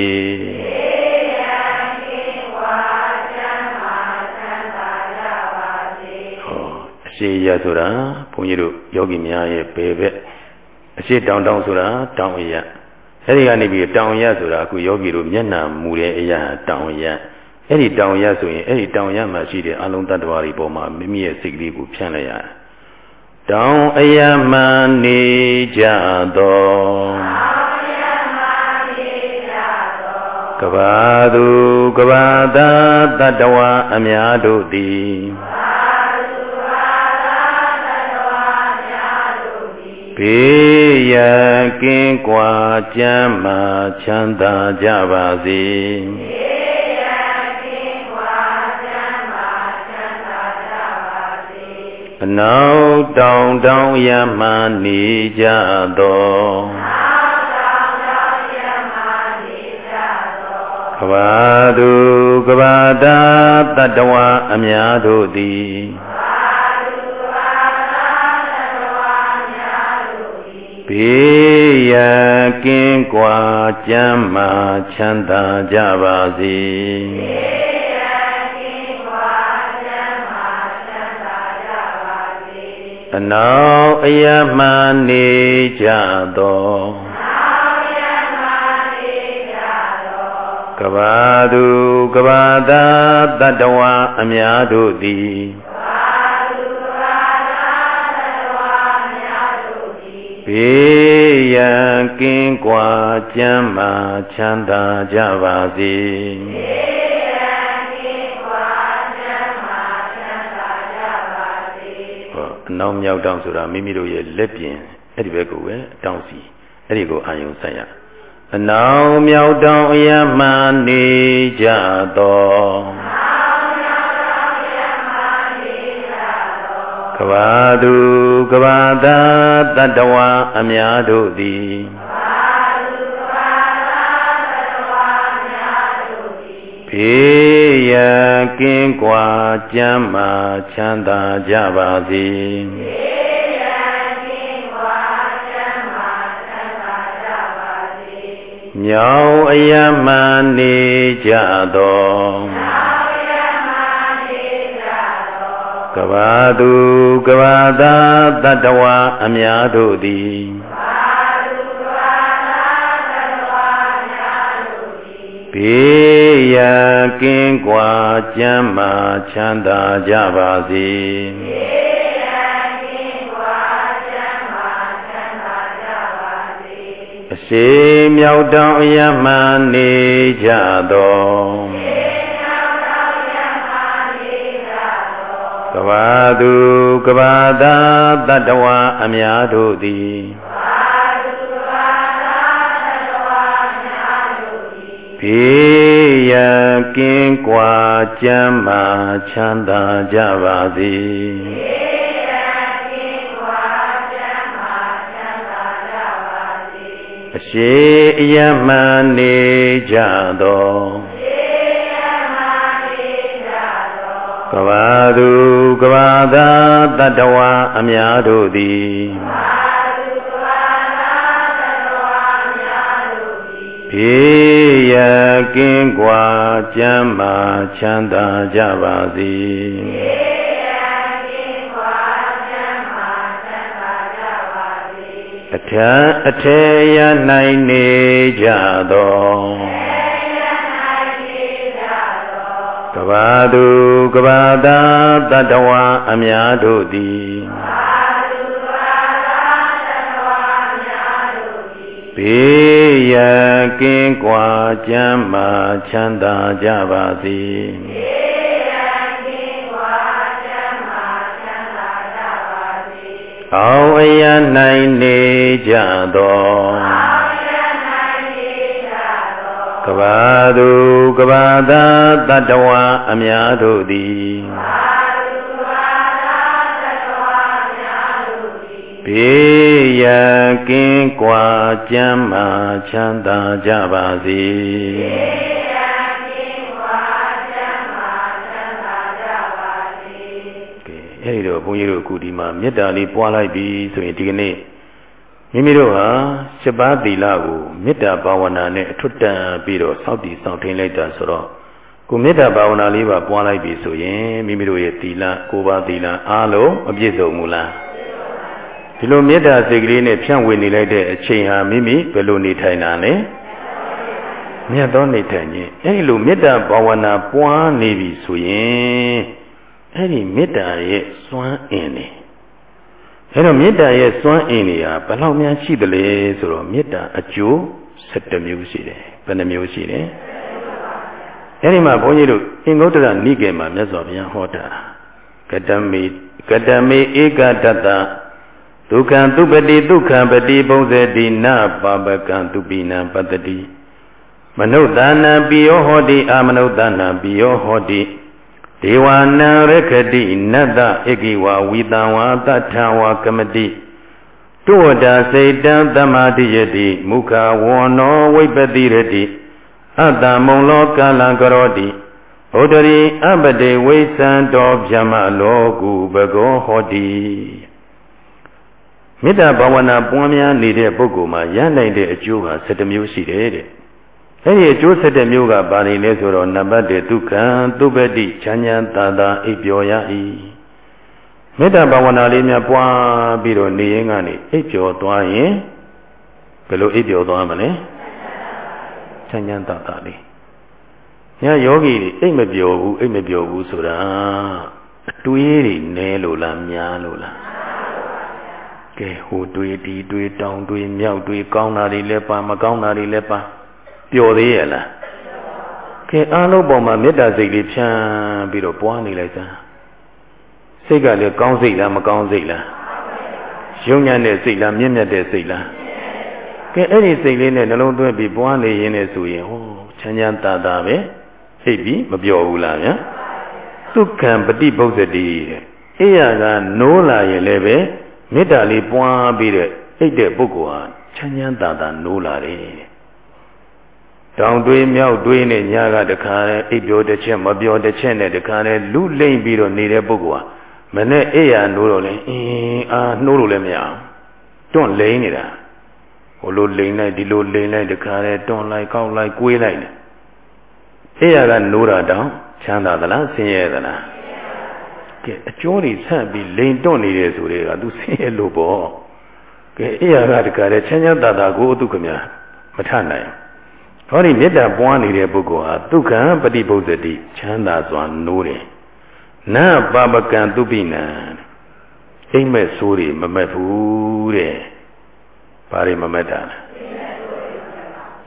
ရှေးရဆိုတာဘုန်းကြီးတို့ယောဂီများရဲ့ဘယ်ဘက်အရှိတောင်တောင်ဆိုတာတောင်ရအဲ့ဒီကနေပြီးတောင်ရဆိုတာအခုယောဂီတို့မျက်နှာမူတဲ့အရာတောင်ရအဲ့ဒီတောင်ရဆိုရင်အဲ့ဒီတောင်ရမှာရှိတဲ့အလုံးတ attva တွေပေါ်မှာမိမိရဲ့စိတ်ကလေးကိုဖြန့်လိုက်ရတယ် တောင်အယမနေကြသောကဘာသူကဘာသာတတဝအများတို့သည်ဘေးရန်ကင်းကွာကျမ်းမာချမ်းသာကြပါစေဘေး နောက်တောင်တောင်ရမှနေကြသောကဘာသူကဘာတာတတဝအများတို့သည်ဘေးရန်ကင်းကွာကျမ်းမာချမ်းသာကြပါစေဘေး အနောက်အယမှနေကြသောကဘာသူကဘာသာတတဝအများတို့သည်ဘေးရန်ကင်းကွာကျမ်းမာချမ်းသာကြပါစေဘေး နောက်မြောက်တောင်ဆိုတာမိမိတို့ရဲ့လက်ပြင်အဲ့ဒီဘက်ကိုပဲအတောင်စီအဲ့ဒီကိုအာယုံဆက်ရအနောက်မြောက်တောင်အယမှနေကြသောကဘာသူကဘာသာတတဝအများတို့သည် ဘေးရန်ကင်းကွာကျမ်းမာချမ်းသာကြပါစေဘေးရန်ကင်းကွာကျမ်းမာချမ်းသာကြပါစေမြောင်အယမနေကြသောကဘာသူကဘာသာတတဝအများတို့သည် ဘေးရန်ကင်းကွာကျမ်းမာချမ်းသာကြပါစေဘေးရန်ကင်းကွာကျမ်းမာချမ်းသာကြပါစေအရှိမြောက်တောင်အယမှနေကြသောကဘာသူကဘာသာတတဝအများတို့သည် ဘေးရန်ကင်းကွာကျမ်းမာချမ်းသာကြပါစေအရှိအယမနေကြသောကဘာသူကဘာသာတတဝအများတို့သည် ဘေးရကင်းကွာကျမ်းမာချမ်းသာကြပါစေအထအထေရနိုင်နေကြသောကဘာသူကဘာသာတတဝအများတို့သည် ဘေးရကင်းကွာကျမ်းမာချမ်းသာကြပါစေအောင်အယနိုင်နေကြသောကဘာသူကဘာသာတတဝအများတို့သည် ဘေးရန်ကင်းကွာကျမ်းမာချမ်းသာကြပါစေအဲ့ဒီတော့ဘုန်းကြီးတို့အခုဒီမှာမေတ္တာလေးပွားလိုက်ပြီဆိုရင်ဒီကနေ့မိမိတို့ဟာရှစ်ပါးသီလကိုမေတ္တာဘာဝနာနဲ့အထွတ်တန်ပြီးတော့စောင့်တည်စောင့်ထိန်လိုက်တာဆိုတော့ကိုမေတ္တာဘာဝနာလေးပါပွားလိုက်ပြီဆိုရင်မိမိတို့ရဲ့သီလကိုးပါးသီလအားလုံးအပြည့်စုံမူလား ဒီလိုမေတ္တာစိတ်ကလေးနဲ့ဖြန့်ဝေနေလိုက်တဲ့အချိန်ဟာမိမိဘယ်လိုနေထိုင်တာလဲမြတ်သောနေထိုင်ခြင်းအဲဒီလိုမေတ္တာဘာဝနာပွားနေပြီဆိုရင်အဲဒီမေတ္တာရဲ့စွမ်းအင်နေအဲတော့မေတ္တာရဲ့စွမ်းအင်တွေဟာဘယ်လောက်များရှိသလဲဆိုတော့မေတ္တာအကျိုး7မျိုးရှိတယ်ဘယ်နှမျိုးရှိတယ်အဲဒီမှာဘုန်းကြီးတို့အင်္ဂုတ္တရနိကေမှာမြတ်စွာဘုရားဟောတာကတမေကတမေဧကတတ ဒုက္ခံသူပတိဒုက္ခံပတိဘုံဇတိနပါပကံသူပိနံပတ္တိမနုဿာနံပိယောဟောတိအာမနုဿာနံပိယောဟောတိဒေဝနံရခတိနတ္တဧကိဝဝိတံဝါတထဝါကမတိတုဝတစေတံသမာတိယတိမုခဝောနောဝိပတိရတိအတ္တမုံလောကာလံကရောတိဩတရိအပတေဝိသံတော်ဗျမလောကုဘဂောဟောတိ မေတ္တာဘာဝနာပွားများနေတဲ့ပုဂ္ဂိုလ်မှာရနိုင်တဲ့အကျိုးဟာ7မျိုးရှိတယ်တဲ့အဲ့ဒီအကျိုးဆက်တဲ့မျိုးကဘာနေလဲဆိုတော့နံပါတ်1ဒုက္ခံသုပတိချမ်းချမ်းသာသာအိပ်ပျော်ရ၏မေတ္တာဘာဝနာလေးများပွားပြီးတော့နေရင်ကနေအိပ်ပျော်သွားရင်ဘယ်လိုအိပ်ပျော်သွားမလဲချမ်းချမ်းသာသာလေးညယောဂီတွေအိပ်မပျော်ဘူးအိပ်မပျော်ဘူးဆိုတာအတွေးတွေနဲလို့လားများလို့လား ကဲဟိုတွေးဒီတွေးတောင်တွေးမြောက်တွေးကောင်းတာတွေလည်းပါမကောင်းတာတွေလည်းပါပျော်သေးရဲ့လားကဲအားလုံးပေါ်မှာမေတ္တာစိတ်လေးဖြန်းပြီးတော့ပွားနေလိုက်စမ်းစိတ်ကလည်းကောင်းစိတ်လားမကောင်းစိတ်လားယုံညံ့တဲ့စိတ်လားမြင့်မြတ်တဲ့စိတ်လားကဲအဲ့ဒီစိတ်လေးနဲ့နှလုံးသွင်းပြီးပွားနေရင်းနဲ့ဆိုရင်ဟောချမ်းချမ်းသာသာပဲဟိတ်ပြီးမပျော်ဘူးလားဗျာသုခံပฏิပု္ပ္ပတိတဲ့အိယာကနိုးလာရင်လည်းပဲ မေတ္တာလေးပွားပြီးတဲ့အိတ်တဲ့ပုဂ္ဂိုလ်ဟာချမ်းချမ်းသာသာနိုးလာတယ်တောင်တွေးမြောက်တွေးနဲ့ညာကတခါလဲအိပ်ပျော်တစ်ချက်မပျော်တစ်ချက်နဲ့တခါလဲလူလိမ့်ပြီးတော့နေတဲ့ပုဂ္ဂိုလ်ဟာမနဲ့အိယာနိုးတော့လဲအင်းအာနှိုးလို့လည်းမရအောင်တွန့်လိမ့်နေတာဟိုလိုလိမ့်လိုက်ဒီလိုလိမ့်လိုက်တခါလဲတွန့်လိုက်ကောက်လိုက်ကွေးလိုက်တယ်အိယာကနိုးတာတောင်ချမ်းသာသလားဆင်းရဲသလား ကဲအကျိုးတွေဆက်ပြီးလိန်တွန့်နေတယ်ဆိုတဲ့ကသူဆင်းရဲလို့ပေါ့ကဲအိယာကတခါလဲချမ်းချမ်းသာသာကိုအတုခမမထနိုင်ဟောဒီမေတ္တာပွားနေတဲ့ပုဂ္ဂိုလ်ဟာဒုက္ခံပฏิပုဇ္ဇတိချမ်းသာစွာနိုးတယ်နပါပကံသူပိနံအိမ်မက်ဆိုးတွေမမက်ဘူးတဲ့ဘာတွေမမက်တာလဲ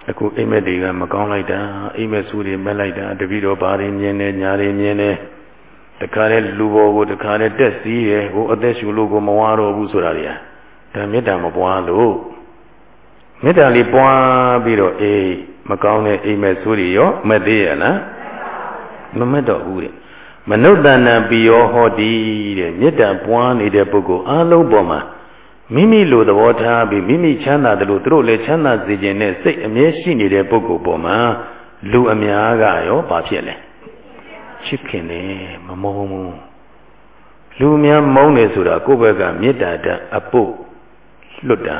အခုအိမ်မက်တွေကမကောင်းလိုက်တာအိမ်မက်ဆိုးတွေမက်လိုက်တာတပိတော့ဘာတွေမြင်နေညာတွေမြင်နေ တခါလဲလူဘောကိုတခါလဲတက်စီးတယ်ဟိုအသက်ရှူလို့ကိုမဝါတော့ဘူးဆိုတာတွေကဒါမေတ္တာမပွားလို့မေတ္တာလေးပွားပြီးတော့အေးမကောင်းတဲ့အိမ်မက်ဆိုးတွေရောမသေးရလားမမတ်တော့ဘူးတဲ့မနုဿန္နပိယောဟောတိတဲ့မေတ္တာပွားနေတဲ့ပုဂ္ဂိုလ်အလုံးပေါ်မှာမိမိလိုသဘောထားပြီးမိမိချမ်းသာတယ်လို့သူတို့လည်းချမ်းသာစေခြင်းနဲ့စိတ်အမြဲရှိနေတဲ့ပုဂ္ဂိုလ်ပေါ်မှာလူအများကရောဘာဖြစ်လဲ ချစ်ခင်တယ်မမုန်းဘူးလူများမုန်းတယ်ဆိုတာကိုယ့်ဘက်ကမေတ္တာတအပုတ်လွတ်တာ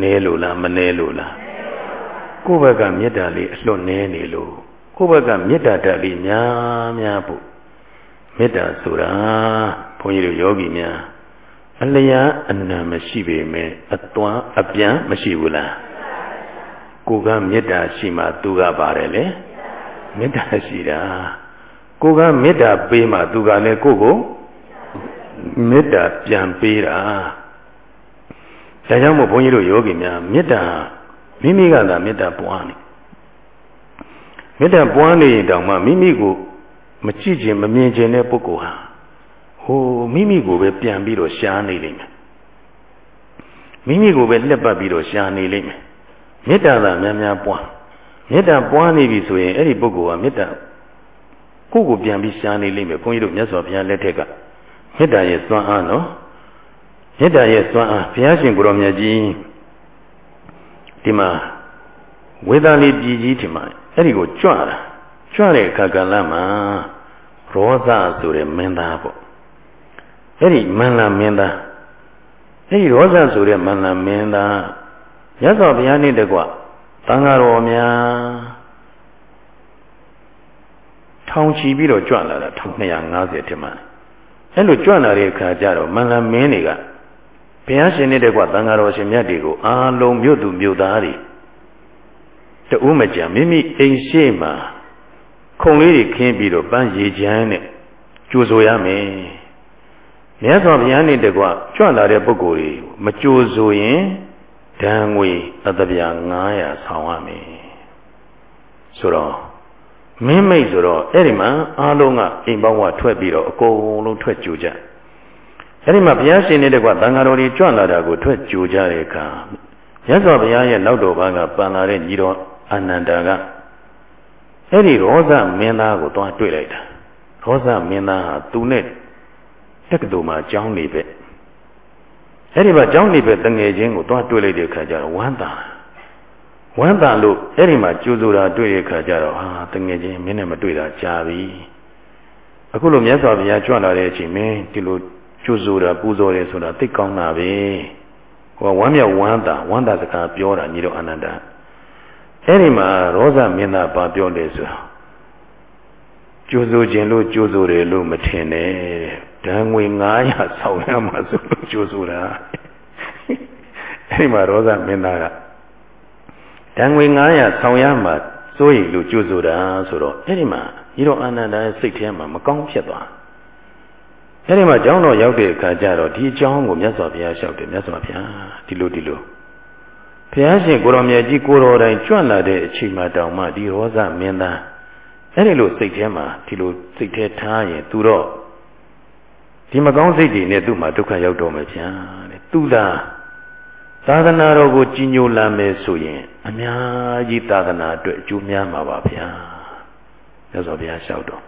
နဲလို့လားမနဲလို့လားကိုယ့်ဘက်ကမေတ္တာလေးအလွတ်နဲနေလို့ကိုယ့်ဘက်ကမေတ္တာတက်လေးများများဖို့မေတ္တာဆိုတာဘုန်းကြီးတို့ယောဂီများအလျာအနံမရှိပေမဲ့အသွမ်းအပြန်မရှိဘူးလားကိုကမေတ္တာရှိမှသူကပါတယ်လေမေတ္တာရှိတာ ကိုကမေတ္တာပေးမှသူကလည်းကိုကိုမေတ္တာပြန်ပေးတာဒါကြောင့်မို့ဘုန်းကြီးတို့ယောဂီများမေတ္တာမိမိကသာမေတ္တာပွားနေမေတ္တာပွားနေရင်တောင်မှမိမိကိုမကြည့်ခြင်းမမြင်ခြင်းတဲ့ပုဂ္ဂိုလ်ဟာဟိုမိမိကိုပဲပြန်ပြီးတော့ရှားနေလိမ့်မယ်မိမိကိုပဲလက်ပတ်ပြီးတော့ရှားနေလိမ့်မယ်မေတ္တာသာများများပွားမေတ္တာပွားနေပြီဆိုရင်အဲ့ဒီပုဂ္ဂိုလ်ကမေတ္တာ ကိုယ့်ကိုပြန်ပြီးရှားနေလိမ့်မယ်ဘုန်းကြီးတို့မြတ်စွာဘုရားလက်ထက်ကမေတ္တာရဲ့စွမ်းအားနော်မေတ္တာရဲ့စွမ်းအားဘုရားရှင်ကိုရောမြတ်ကြီးဒီမှာဝေဒာလီပြည်ကြီးဒီမှာအဲ့ဒီကိုကြွတာကြွတဲ့အခါကလည်းမှာရောသဆိုတဲ့မင်းသားပေါ့အဲ့ဒီမန္လမင်းသားအဲ့ဒီရောသဆိုတဲ့မန္လမင်းသားရသော်ဘုရားနဲ့တကွတန်ဃာတော်များ ထောင်ချီပြီးတော့ကြွလာတာ1250တင်မှာအဲ့လိုကြွလာတဲ့အခါကျတော့မန္လမင်းတွေကဘုရားရှင်နဲ့တကွတန်ဃာတော်ရှင်မြတ်တွေကိုအာလုံးမြို့သူမြို့သားတွေတူးမကြမိမိအိမ်ရှိမှာခုံလေးတွေခင်းပြီးတော့ပန်းရည်ချမ်းနဲ့ကြိုဆိုရမယ်မြတ်စွာဘုရားနဲ့တကွကြွလာတဲ့ပုဂ္ဂိုလ်တွေမကြိုဆိုရင်ဒဏ်ငွေအတပြာ900ဆောင်ရမယ်ဆိုတော့ မင်းမိတ်ဆိုတော့အဲ့ဒီမှာအားလုံးကအိမ်ပေါင်းကထွက်ပြီးတော့အကုန်လုံးထွက်ကြိုကြအဲ့ဒီမှာဘုရားရှင်နဲ့တကွသံဃာတော်တွေကြွလာတာကိုထွက်ကြိုကြတဲ့အခါမြတ်စွာဘုရားရဲ့နောက်တော်ဘာကပန်လာတဲ့ညီတော်အာနန္ဒာကအဲ့ဒီရောဇမင်းသားကိုသွားတွေ့လိုက်တာရောဇမင်းသားဟာသူနဲ့တက္ကသိုလ်မှာကျောင်းနေပဲအဲ့ဒီမှာကျောင်းနေပဲတငယ်ချင်းကိုသွားတွေ့လိုက်တဲ့အခါကျတော့ဝမ်းသာ ဝမ်းသာလို့အဲ့ဒီမှာကြိုးဆိုတာတွေ့တဲ့အခါကျတော့ဟာတငယ်ချင်းမင်းနဲ့မတွေ့တာကြာပြီအခုလိုမြတ်စွာဘုရားကြွလာတဲ့အချိန်မင်းဒီလိုကြိုးဆိုတာပူဇော်တယ်ဆိုတာသိကောင်းတာပဲဟောဝမ်းမြောက်ဝမ်းသာဝမ်းသာစကားပြောတာညီတော်အနန္ဒာအဲ့ဒီမှာရောဇမင်းသားဘာပြောလဲဆိုတော့ကြိုးစိုးခြင်းလို့ကြိုးစိုးတယ်လို့မထင်နဲ့ဒဏ်ငွေ900ဆောင်းရမှာဆိုလို့ကြိုးစိုးတာအဲ့ဒီမှာရောဇမင်းသားက ဒဏ်ငွေ900ဆောင်းရမှာစိုးရိမ်လို့ကြိုးစိုးတာဆိုတော့အဲ့ဒီမှာညီတော်အာနန္ဒာရဲ့စိတ်ထဲမှာမကောင်းဖြစ်သွားအဲ့ဒီမှာကျောင်းတော်ရောက်တဲ့အခါကျတော့ဒီအကြောင်းကိုမြတ်စွာဘုရားလျှောက်တယ်မြတ်စွာဘုရားဒီလိုဒီလိုဘုရားရှင်ကိုရောင်မြတ်ကြီးကိုတော်တိုင်ကြွလာတဲ့အချိန်မှတောင်မှဒီရောဇမင်းသားအဲ့ဒီလိုစိတ်ထဲမှာဒီလိုစိတ်ထဲထားရင်သူတော့ဒီမကောင်းစိတ်တွေနဲ့သူ့မှာဒုက္ခရောက်တော့မယ်ဗျာတဲ့သူသာ သာသနာတော်ကိုကြီးညိုလာမယ်ဆိုရင်အများကြီးသာသနာအတွက်အကျိုးများမှာပါဗျာမြတ်စွာဘုရားလျှောက်တော့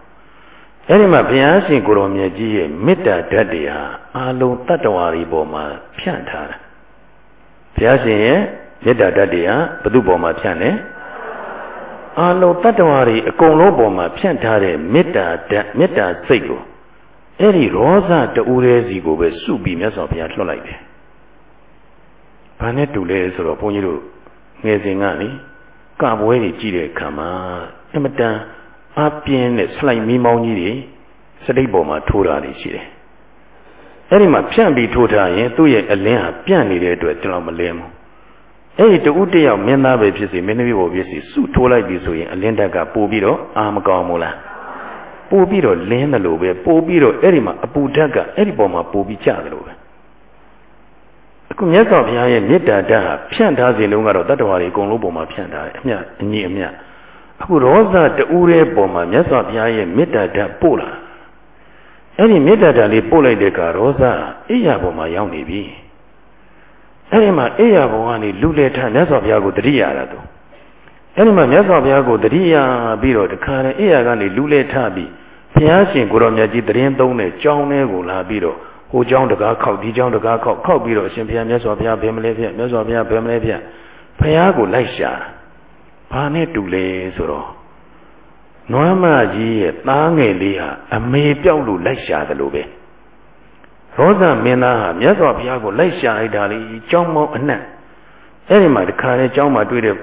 အဲ့ဒီမှာဘုရားရှင်ကိုရောင်မြတ်ကြီးရဲ့မေတ္တာဓာတ်တွေဟာအာလုံးတတ္တဝါတွေပေါ်မှာဖြန့်ထားတာဘုရားရှင်ရဲ့မေတ္တာဓာတ်တွေဟာဘု து ပေါ်မှာဖြန့်တယ်အာလုံးတတ္တဝါတွေအကုန်လုံးပေါ်မှာဖြန့်ထားတဲ့မေတ္တာဓာတ်မေတ္တာစိတ်ကိုအဲ့ဒီရောဇတူရဲစီကိုပဲစုပြီးမြတ်စွာဘုရားလွှတ်လိုက်တယ်။ ဘာနဲ့တူလဲဆိုတော့ဘုန်းကြီးတို့ငယ်စဉ်ကလေကပွဲတွေကြည့်တဲ့အခါမှာအမတန်အပြင်းနဲ့ဆလိုက်မီးမောင်းကြီးတွေစတိတ်ပေါ်မှာထိုးတာနေရှိတယ်။အဲ့ဒီမှာဖြန့်ပြီးထိုးထားရင်သူ့ရဲ့အလင်းဟာပြန့်နေတဲ့အတွက်ကျွန်တော်မလင်းဘူးအဲ့ဒီတူတယောက်မင်းသားပဲဖြစ်စီမင်းသမီးပေါ်ဖြစ်စီစုထိုးလိုက်ပြီဆိုရင်အလင်းတက်ကပို့ပြီးတော့အာမကောင်းဘူးလားပို့ပြီးတော့လင်းတယ်လို့ပဲပို့ပြီးတော့အဲ့ဒီမှာအပူဓာတ်ကအဲ့ဒီပေါ်မှာပို့ပြီးကျတယ်လို့ပဲအ ခုမြတ်စွာဘုရားရဲ့မေတ္တာဓာတ်ဟာဖြန့်ထားစဉ်လုံးကတော့တတ္တဝါတွေအကုန်လုံးပေါ်မှာဖြန့်ထားတယ်အမြအညီအမြအခုရောဇတူတဲ့ပေါ်မှာမြတ်စွာဘုရားရဲ့မေတ္တာဓာတ်ပို့လာအဲ့ဒီမေတ္တာဓာတ်လေးပို့လိုက်တဲ့ကရောဇအိယာပေါ်မှာရောက်နေပြီအဲ့ဒီမှာအိယာဘုံကနေလူလေထမြတ်စွာဘုရားကိုတတိရတာသူအဲ့ဒီမှာမြတ်စွာဘုရားကိုတတိယပြီးတော့တခါနဲ့အိယာကနေလူလဲထပြီးဘုရားရှင်ကိုရောမြတ်ကြီးတရင်သုံးတဲ့ကြောင်းထဲကိုလာပြီးတော့ ဟိုကြောင်းတကားခောက်ဒီကြောင်းတကားခောက်ခောက်ပြီးတော့အရှင်ဘုရားမြတ်စွာဘုရားဘယ်မလဲဖြတ်မြတ်စွာဘုရားဘယ်မလဲဖြတ်ဘုရားကိုလိုက်ရှာဘာနဲ့တူလဲဆိုတော့နွားမကြီးရဲ့သားငယ်လေးဟာအမေပြောက်လို့လိုက်ရှာတယ်လို့ပဲရောဇမင်းသားဟာမြတ်စွာဘုရားကိုလိုက်ရှာလိုက်တာလေကြောင်းမောင်းအနှံ့အဲ့ဒီမှာတခါလေကြောင်းမှာတွေ့တဲ့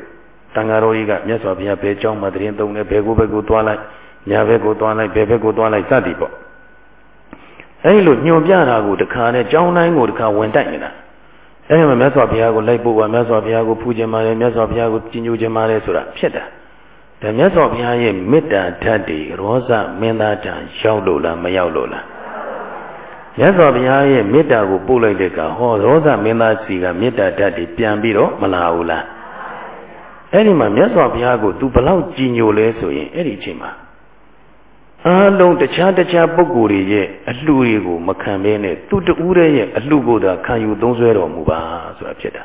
တန်ဃာတော်ကြီးကမြတ်စွာဘုရားဘယ်ကြောင်းမှာတရင်သုံးလဲဘယ်ကိုဘက်ကိုသွားလိုက်ညာဘက်ကိုသွားလိုက်ဘယ်ဘက်ကိုသွားလိုက်စသည်ပေါ့ အဲဒီလိုညွန်ပြတာကိုတခါနဲ့ကြောင်းတိုင်းကိုတခါဝင်တိုက်နေတာအဲဒီမှာမြတ်စွာဘုရားကိုလိုက်ဖို့ပါမြတ်စွာဘုရားကိုဖူးခြင်းပါတယ်မြတ်စွာဘုရားကိုကြည်ညိုခြင်းပါတယ်ဆိုတာဖြစ်တာဒါမြတ်စွာဘုရားရဲ့မေတ္တာဓာတ်တွေရောစမင်းသားတန်ရောက်လို့လားမရောက်လို့လားမြတ်စွာဘုရားရဲ့မေတ္တာကိုပို့လိုက်တဲ့ကဟောရောစမင်းသားစီကမေတ္တာဓာတ်တွေပြန်ပြီးတော့မလာဘူးလားအဲ့ဒီမှာမြတ်စွာဘုရားကို तू ဘလောက်ကြည်ညိုလဲဆိုရင်အဲ့ဒီအချိန်မှာ အားလုံးတခြားတခြားပုဂ္ဂိုလ်တွေရဲ့အလှူတွေကိုမခံဘဲနဲ့သူတူးတဲ့ရဲ့အလှူကိုသာခံယူသုံးစွဲတော်မူပါဆိုတာဖြစ်တာ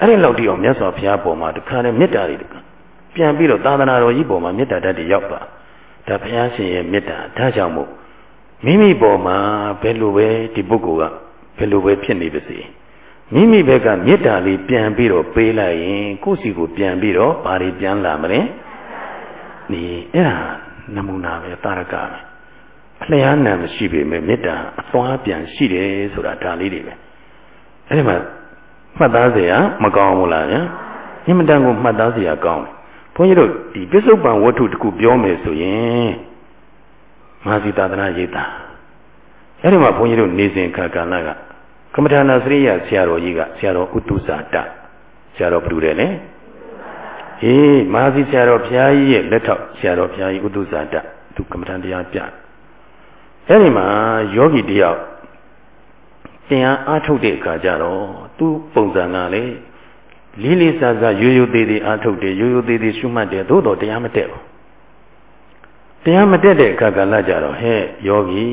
အဲ့ဒီလောက်တိအောင်မြတ်စွာဘုရားပေါ်မှာတခါနဲ့မေတ္တာတွေပြန်ပြီးတော့သာသနာတော်ကြီးပေါ်မှာမေတ္တာတတ်တွေရောက်ပါဒါဘုရားရှင်ရဲ့မေတ္တာဒါကြောင့်မို့မိမိပေါ်မှာဘယ်လိုပဲဒီပုဂ္ဂိုလ်ကဘယ်လိုပဲဖြစ်နေပါစေမိမိဘက်ကမေတ္တာလေးပြန်ပြီးတော့ပေးလိုက်ရင်ကိုယ့်စီကိုပြန်ပြီးတော့ဘာတွေပြန်လာမလဲဒီအဲ့ဒါ နမူနာပဲတာရကပဲအလျားနာမရှိပေမဲ့မေတ္တာအသွားပြန်ရှိတယ်ဆိုတာဒါလေးတွေပဲအဲဒီမှာမှတ်သားစရာမကောင်းဘူးလားဗျာညမတန်ကိုမှတ်သားစရာကောင်းတယ်ဘုန်းကြီးတို့ဒီပစ္စုပန်ဝတ္ထုတခုပြောမယ်ဆိုရင်မာစီသာသနာရေးတာအဲဒီမှာဘုန်းကြီးတို့နေစဉ်ခါကာလကကမ္မထာနာစရိယဆရာတော်ကြီးကဆရာတော်ဥတုဇာတဆရာတော်ဘ누구တယ်လဲ ဟေးမဟာစီဆရာတော်ဘုရားကြီးရဲ့လက်ထောက်ဆရာတော်ဘုရားကြီးဥဒုဇာတသူကမ္မထံတရားပြအဲ့ဒီမှာယောဂီတယောက်တရားအားထုတ်တဲ့အခါကျတော့သူ့ပုံစံကလေလေးလေးစားစားရိုးရိုးသေးသေးအားထုတ်တယ်ရိုးရိုးသေးသေးရှုမှတ်တယ်သို့တော်တရားမတက်ဘူးတရားမတက်တဲ့အခါကလည်းကြတော့ဟဲ့ယောဂီ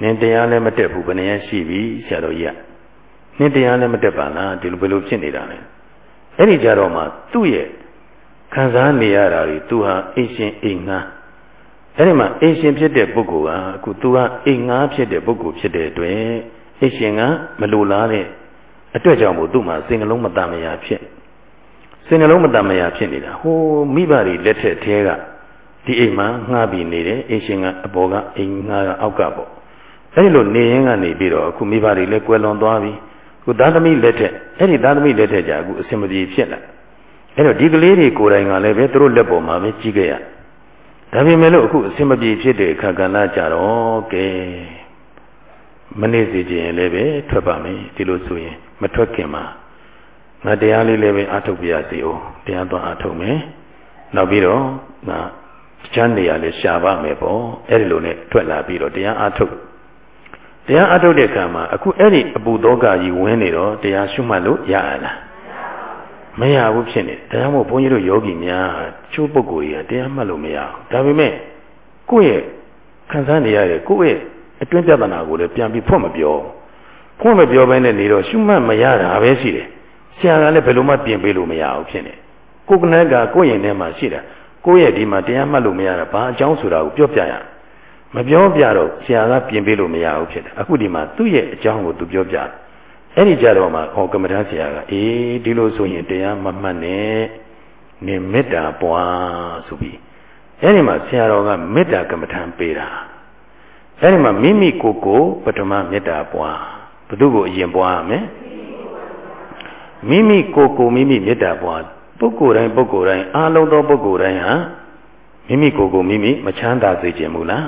နင်တရားလည်းမတက်ဘူးဘယ်နှရရှိပြီဆရာတော်ကြီးကနင်တရားလည်းမတက်ပါလားဒီလိုဘယ်လိုဖြစ်နေတာလဲ အဲ့ဒီကြတော့မှသူ့ရဲ့ခံစားနေရတာတွေသူဟာအိရှင်အိမ်ငါအဲ့ဒီမှာအိရှင်ဖြစ်တဲ့ပုဂ္ဂိုလ်ကအခုသူကအိမ်ငါဖြစ်တဲ့ပုဂ္ဂိုလ်ဖြစ်တဲ့အတွက်အိရှင်ကမလိုလားတဲ့အတွက်ကြောင့်မို့သူ့မှာစင်ကလုံးမတမယာဖြစ်စင်ကလုံးမတမယာဖြစ်နေတာဟိုမိဘတွေလက်ထက်သေးကဒီအိမ်မှာငှားပြီးနေတယ်အိရှင်ကအပေါ်ကအိမ်ငှားကအောက်ကပေါ့အဲ့ဒီလိုနေရင်းကနေပြီးတော့အခုမိဘတွေလည်းကွယ်လွန်သွားပြီ ခုသားသမီးလက်ထက်အဲ့ဒီသားသမီးလက်ထက်じゃအခုအစင်မပြေဖြစ်လာအဲ့တော့ဒီကလေးတွေကိုယ်တိုင်ကလည်းပဲသူတို့လက်ပေါ်မှာပဲကြီးခဲ့ရဒါပေမဲ့လို့အခုအစင်မပြေဖြစ်တဲ့အခါကဏ္ဍကြတော့ကဲမနေစီခြင်းလည်းပဲထွက်ပါမယ်ဒီလိုဆိုရင်မထွက်ခင်မှာငါတရားလေးလည်းပဲအထုတ်ပြရစီအောင်တရားသွားအထုတ်မယ်နောက်ပြီးတော့ငါချမ်းနေရလဲရှာပါမယ်ပေါ့အဲ့ဒီလိုနဲ့ထွက်လာပြီးတော့တရားအထုတ် တရားအထုတ်တဲ့အခါမှာအခုအဲ့ဒီအပူသောကကြီးဝင်နေတော့တရားရှုမှတ်လို့ရလားမရဘူးဖြစ်နေတယ်ဒါကြောင့်မို့ဘုန်းကြီးတို့ယောဂီများချိုးပုဂ္ဂိုလ်ကြီးကတရားမှတ်လို့မရဘူးဒါပေမဲ့ကိုယ့်ရဲ့ခံစားနေရတဲ့ကိုယ့်ရဲ့အတွင်းပြဿနာကိုလည်းပြန်ပြီးဖွင့်မပြောဖွင့်မပြောဘဲနဲ့နေတော့ရှုမှတ်မရတာပဲရှိတယ်ဆရာကလည်းဘယ်လိုမှပြင်ပေးလို့မရဘူးဖြစ်နေကိုယ်ကလည်းကကိုယ့်ရင်ထဲမှာရှိတာကိုယ့်ရဲ့ဒီမှာတရားမှတ်လို့မရတာဘာအကြောင်းဆိုတာကိုပြောပြရ မပြောပြတော့ဆရာကပြင်ပေးလို့မရဘူးဖြစ်တယ်အခုဒီမှာသူ့ရဲ့အကြောင်းကိုသူပြောပြတယ်အဲ့ဒီကြတော့မှဟောကမ္မဋ္ဌာန်းဆရာကအေးဒီလိုဆိုရင်တရားမမှတ်နဲ့နေမေတ္တာပွားဆိုပြီးအဲ့ဒီမှာဆရာတော်ကမေတ္တာကမ္မဋ္ဌာန်းပေးတာအဲ့ဒီမှာမိမိကိုယ်ကိုပထမမေတ္တာပွားဘု து ကိုအရင်ပွားရမယ်မိမိကိုယ်ကိုမိမိမေတ္တာပွားပုဂ္ဂိုလ်တိုင်းပုဂ္ဂိုလ်တိုင်းအားလုံးသောပုဂ္ဂိုလ်တိုင်းဟာမိမိကိုယ်ကိုမိမိမချမ်းသာစေခြင်းမူလား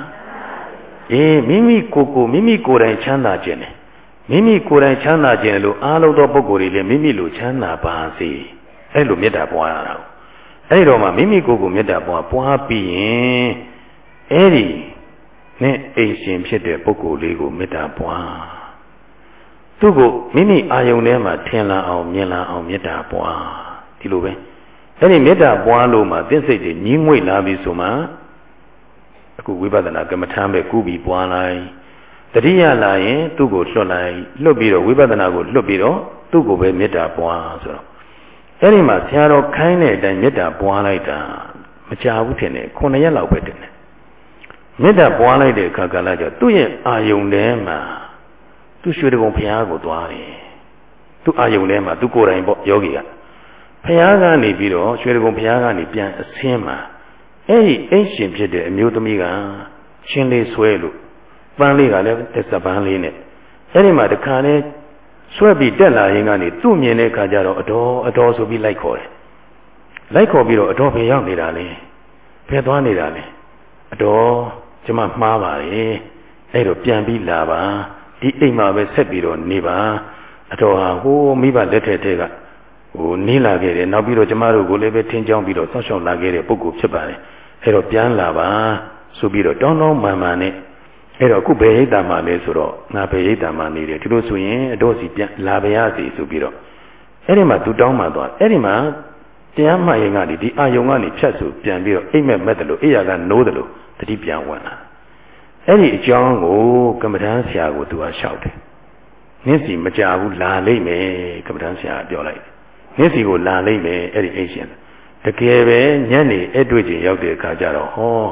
အေးမိမိကိုယ်ကိုမိမိကိုယ်တိုင်ချမ်းသာခြင်းတယ်မိမိကိုယ်တိုင်ချမ်းသာခြင်းလို့အားလုံးသောပုဂ္ဂိုလ်တွေလည်းမိမိလိုချမ်းသာပါစေအဲ့လိုမေတ္တာပွားရတာအဲ့တော့မှမိမိကိုယ်ကိုမေတ္တာပွားပွားပြီးရင်အဲ့ဒီနဲ့အိမ်ရှင်ဖြစ်တဲ့ပုဂ္ဂိုလ်လေးကိုမေတ္တာပွားသူ့ကိုမိမိအာယုန်ထဲမှာထင်လာအောင်မြင်လာအောင်မေတ္တာပွားဒီလိုပဲအဲ့ဒီမေတ္တာပွားလို့မှသစ္စိတ်တွေညီးငွေ့လာပြီဆိုမှ အခုဝိပဿနာကမ္မထမ်းပဲကုပြီးပွားလိုက်တတိယလာရင် သူ့ကိုလွတ်လိုက်လွတ်ပြီးတော့ဝိပဿနာကိုလွတ်ပြီးတော့သူ့ကိုပဲမေတ္တာပွားဆိုတော့အဲ့ဒီမှာဆရာတော်ခိုင်းတဲ့အတိုင်းမေတ္တာပွားလိုက်တာမကြဘူးထင်တယ်9ရက်လောက်ပဲတင်တယ်မေတ္တာပွားလိုက်တဲ့အခါကလည်းကျသူ့ရဲ့အာယုန်ထဲမှာသူ့ရွှေတကုံဘုရားကိုသွားတယ်သူ့အာယုန်ထဲမှာသူကိုယ်တိုင်ပေါ့ယောဂီကဘုရားကနေပြီးတော့ရွှေတကုံဘုရားကနေပြန်အဆင်းမှာ အဲ့ဒီအိတ်ရှင်ဖြစ်တဲ့အမျိုးသမီးကချင်းလေးဆွဲလို့ပန်းလေးကလည်းတစ်စပန်းလေးနဲ့အဲ့ဒီမှာတခါလဲဆွဲပြီးတက်လာရင်ကနေသူ့မြင်တဲ့အခါကျတော့အတော်အတော်ဆိုပြီးလိုက်ခေါ်တယ်လိုက်ခေါ်ပြီးတော့အတော်ဘယ်ရောက်နေတာလဲဘယ်သွားနေတာလဲအတော်ကျမမှားပါလေအဲ့တော့ပြန်ပြီးလာပါဒီအိမ်မှာပဲဆက်ပြီးတော့နေပါအတော်ဟာဟိုးမိဘလက်ထက်တဲ့ကဟိုနေလာခဲ့တယ်နောက်ပြီးတော့ကျမတို့ကိုလည်းပဲထင်းချောင်းပြီးတော့ဆောက်ရှောက်လာခဲ့တဲ့ပုဂ္ဂိုလ်ဖြစ်ပါတယ် အဲ့တော့ပြန်လာပါဆိုပြီးတော့တောင်းတောင်းမှန်မှန်နဲ့အဲ့တော့အခုဘယ်ဟိတမှာလဲဆိုတော့ငါဘယ်ဟိတမှာနေတယ်ဒီလိုဆိုရင်အတော့စီပြန်လာပါရစီဆိုပြီးတော့အဲ့ဒီမှာသူတောင်းမှသွားအဲ့ဒီမှာတရားမှရင်ကနေဒီအာယုံကနေဖြတ်ဆိုပြန်ပြီးတော့အိမ်မက်မက်တယ်လို့အိယာကနိုးတယ်လို့တတိပြန်ဝင်လာအဲ့ဒီအကြောင်းကိုကမ္မဋ္ဌာန်းဆရာကိုသူကလျှောက်တယ်နင့်စီမကြဘူးလာလိမ့်မယ်ကမ္မဋ္ဌာန်းဆရာပြောလိုက်နင့်စီကိုလာလိမ့်မယ်အဲ့ဒီအိရှင် တကယ်ပဲညနေအဲ့တွေ့ချင်းရောက်တဲ့အခါကျတော့ဟော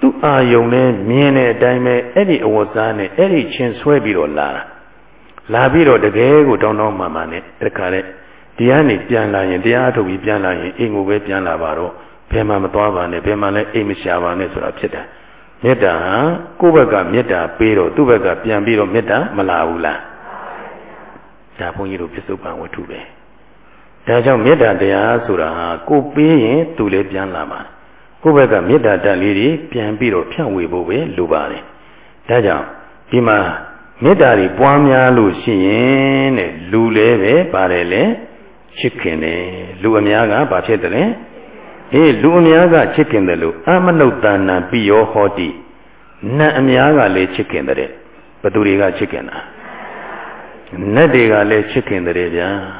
သူ့အာယုံနဲ့မြင်တဲ့အတိုင်းပဲအဲ့ဒီအဝတ်စားနဲ့အဲ့ဒီချင်းဆွဲပြီးတော့လာတာလာပြီးတော့တကယ်ကိုတောင်းတောင်းမှန်မှန်နဲ့တခါနဲ့ဒီကနေပြန်လာရင်တရားထုတ်ပြီးပြန်လာရင်အိမ်ကိုပဲပြန်လာပါတော့ဘယ်မှမသွားပါနဲ့ဘယ်မှလည်းအိမ်မရှာပါနဲ့ဆိုတာဖြစ်တာမေတ္တာဟာကိုယ့်ဘက်ကမေတ္တာပေးတော့သူ့ဘက်ကပြန်ပြီးတော့မေတ္တာမလာဘူးလားဒါဘုန်းကြီးတို့ပြစ္ဆုတ်ပံဝတ္ထုပဲ ဒါကြောင့်မေတ္တာတရားဆိုတာဟာကိုပေးရင်သူလည်းပြန်လာမှာကိုယ့်ဘက်ကမေတ္တာတက်လေးတွေပြန်ပြီးတော့ဖြန့်ဝေဖို့ပဲလိုပါတယ်ဒါကြောင့်ဒီမှာမေတ္တာတွေပွားများလို့ရှိရင်တဲ့လူလည်းပဲပါတယ်လေချစ်ခင်တယ်လူအများကဘာဖြစ်တယ်လဲအေးလူအများကချစ်ခင်တယ်လို့အမနုဿာဏပိယောဟောတိနတ်အများကလည်းချစ်ခင်တဲ့ဘသူတွေကချစ်ခင်တာနတ်တွေကလည်းချစ်ခင်တယ်ဗျာဘု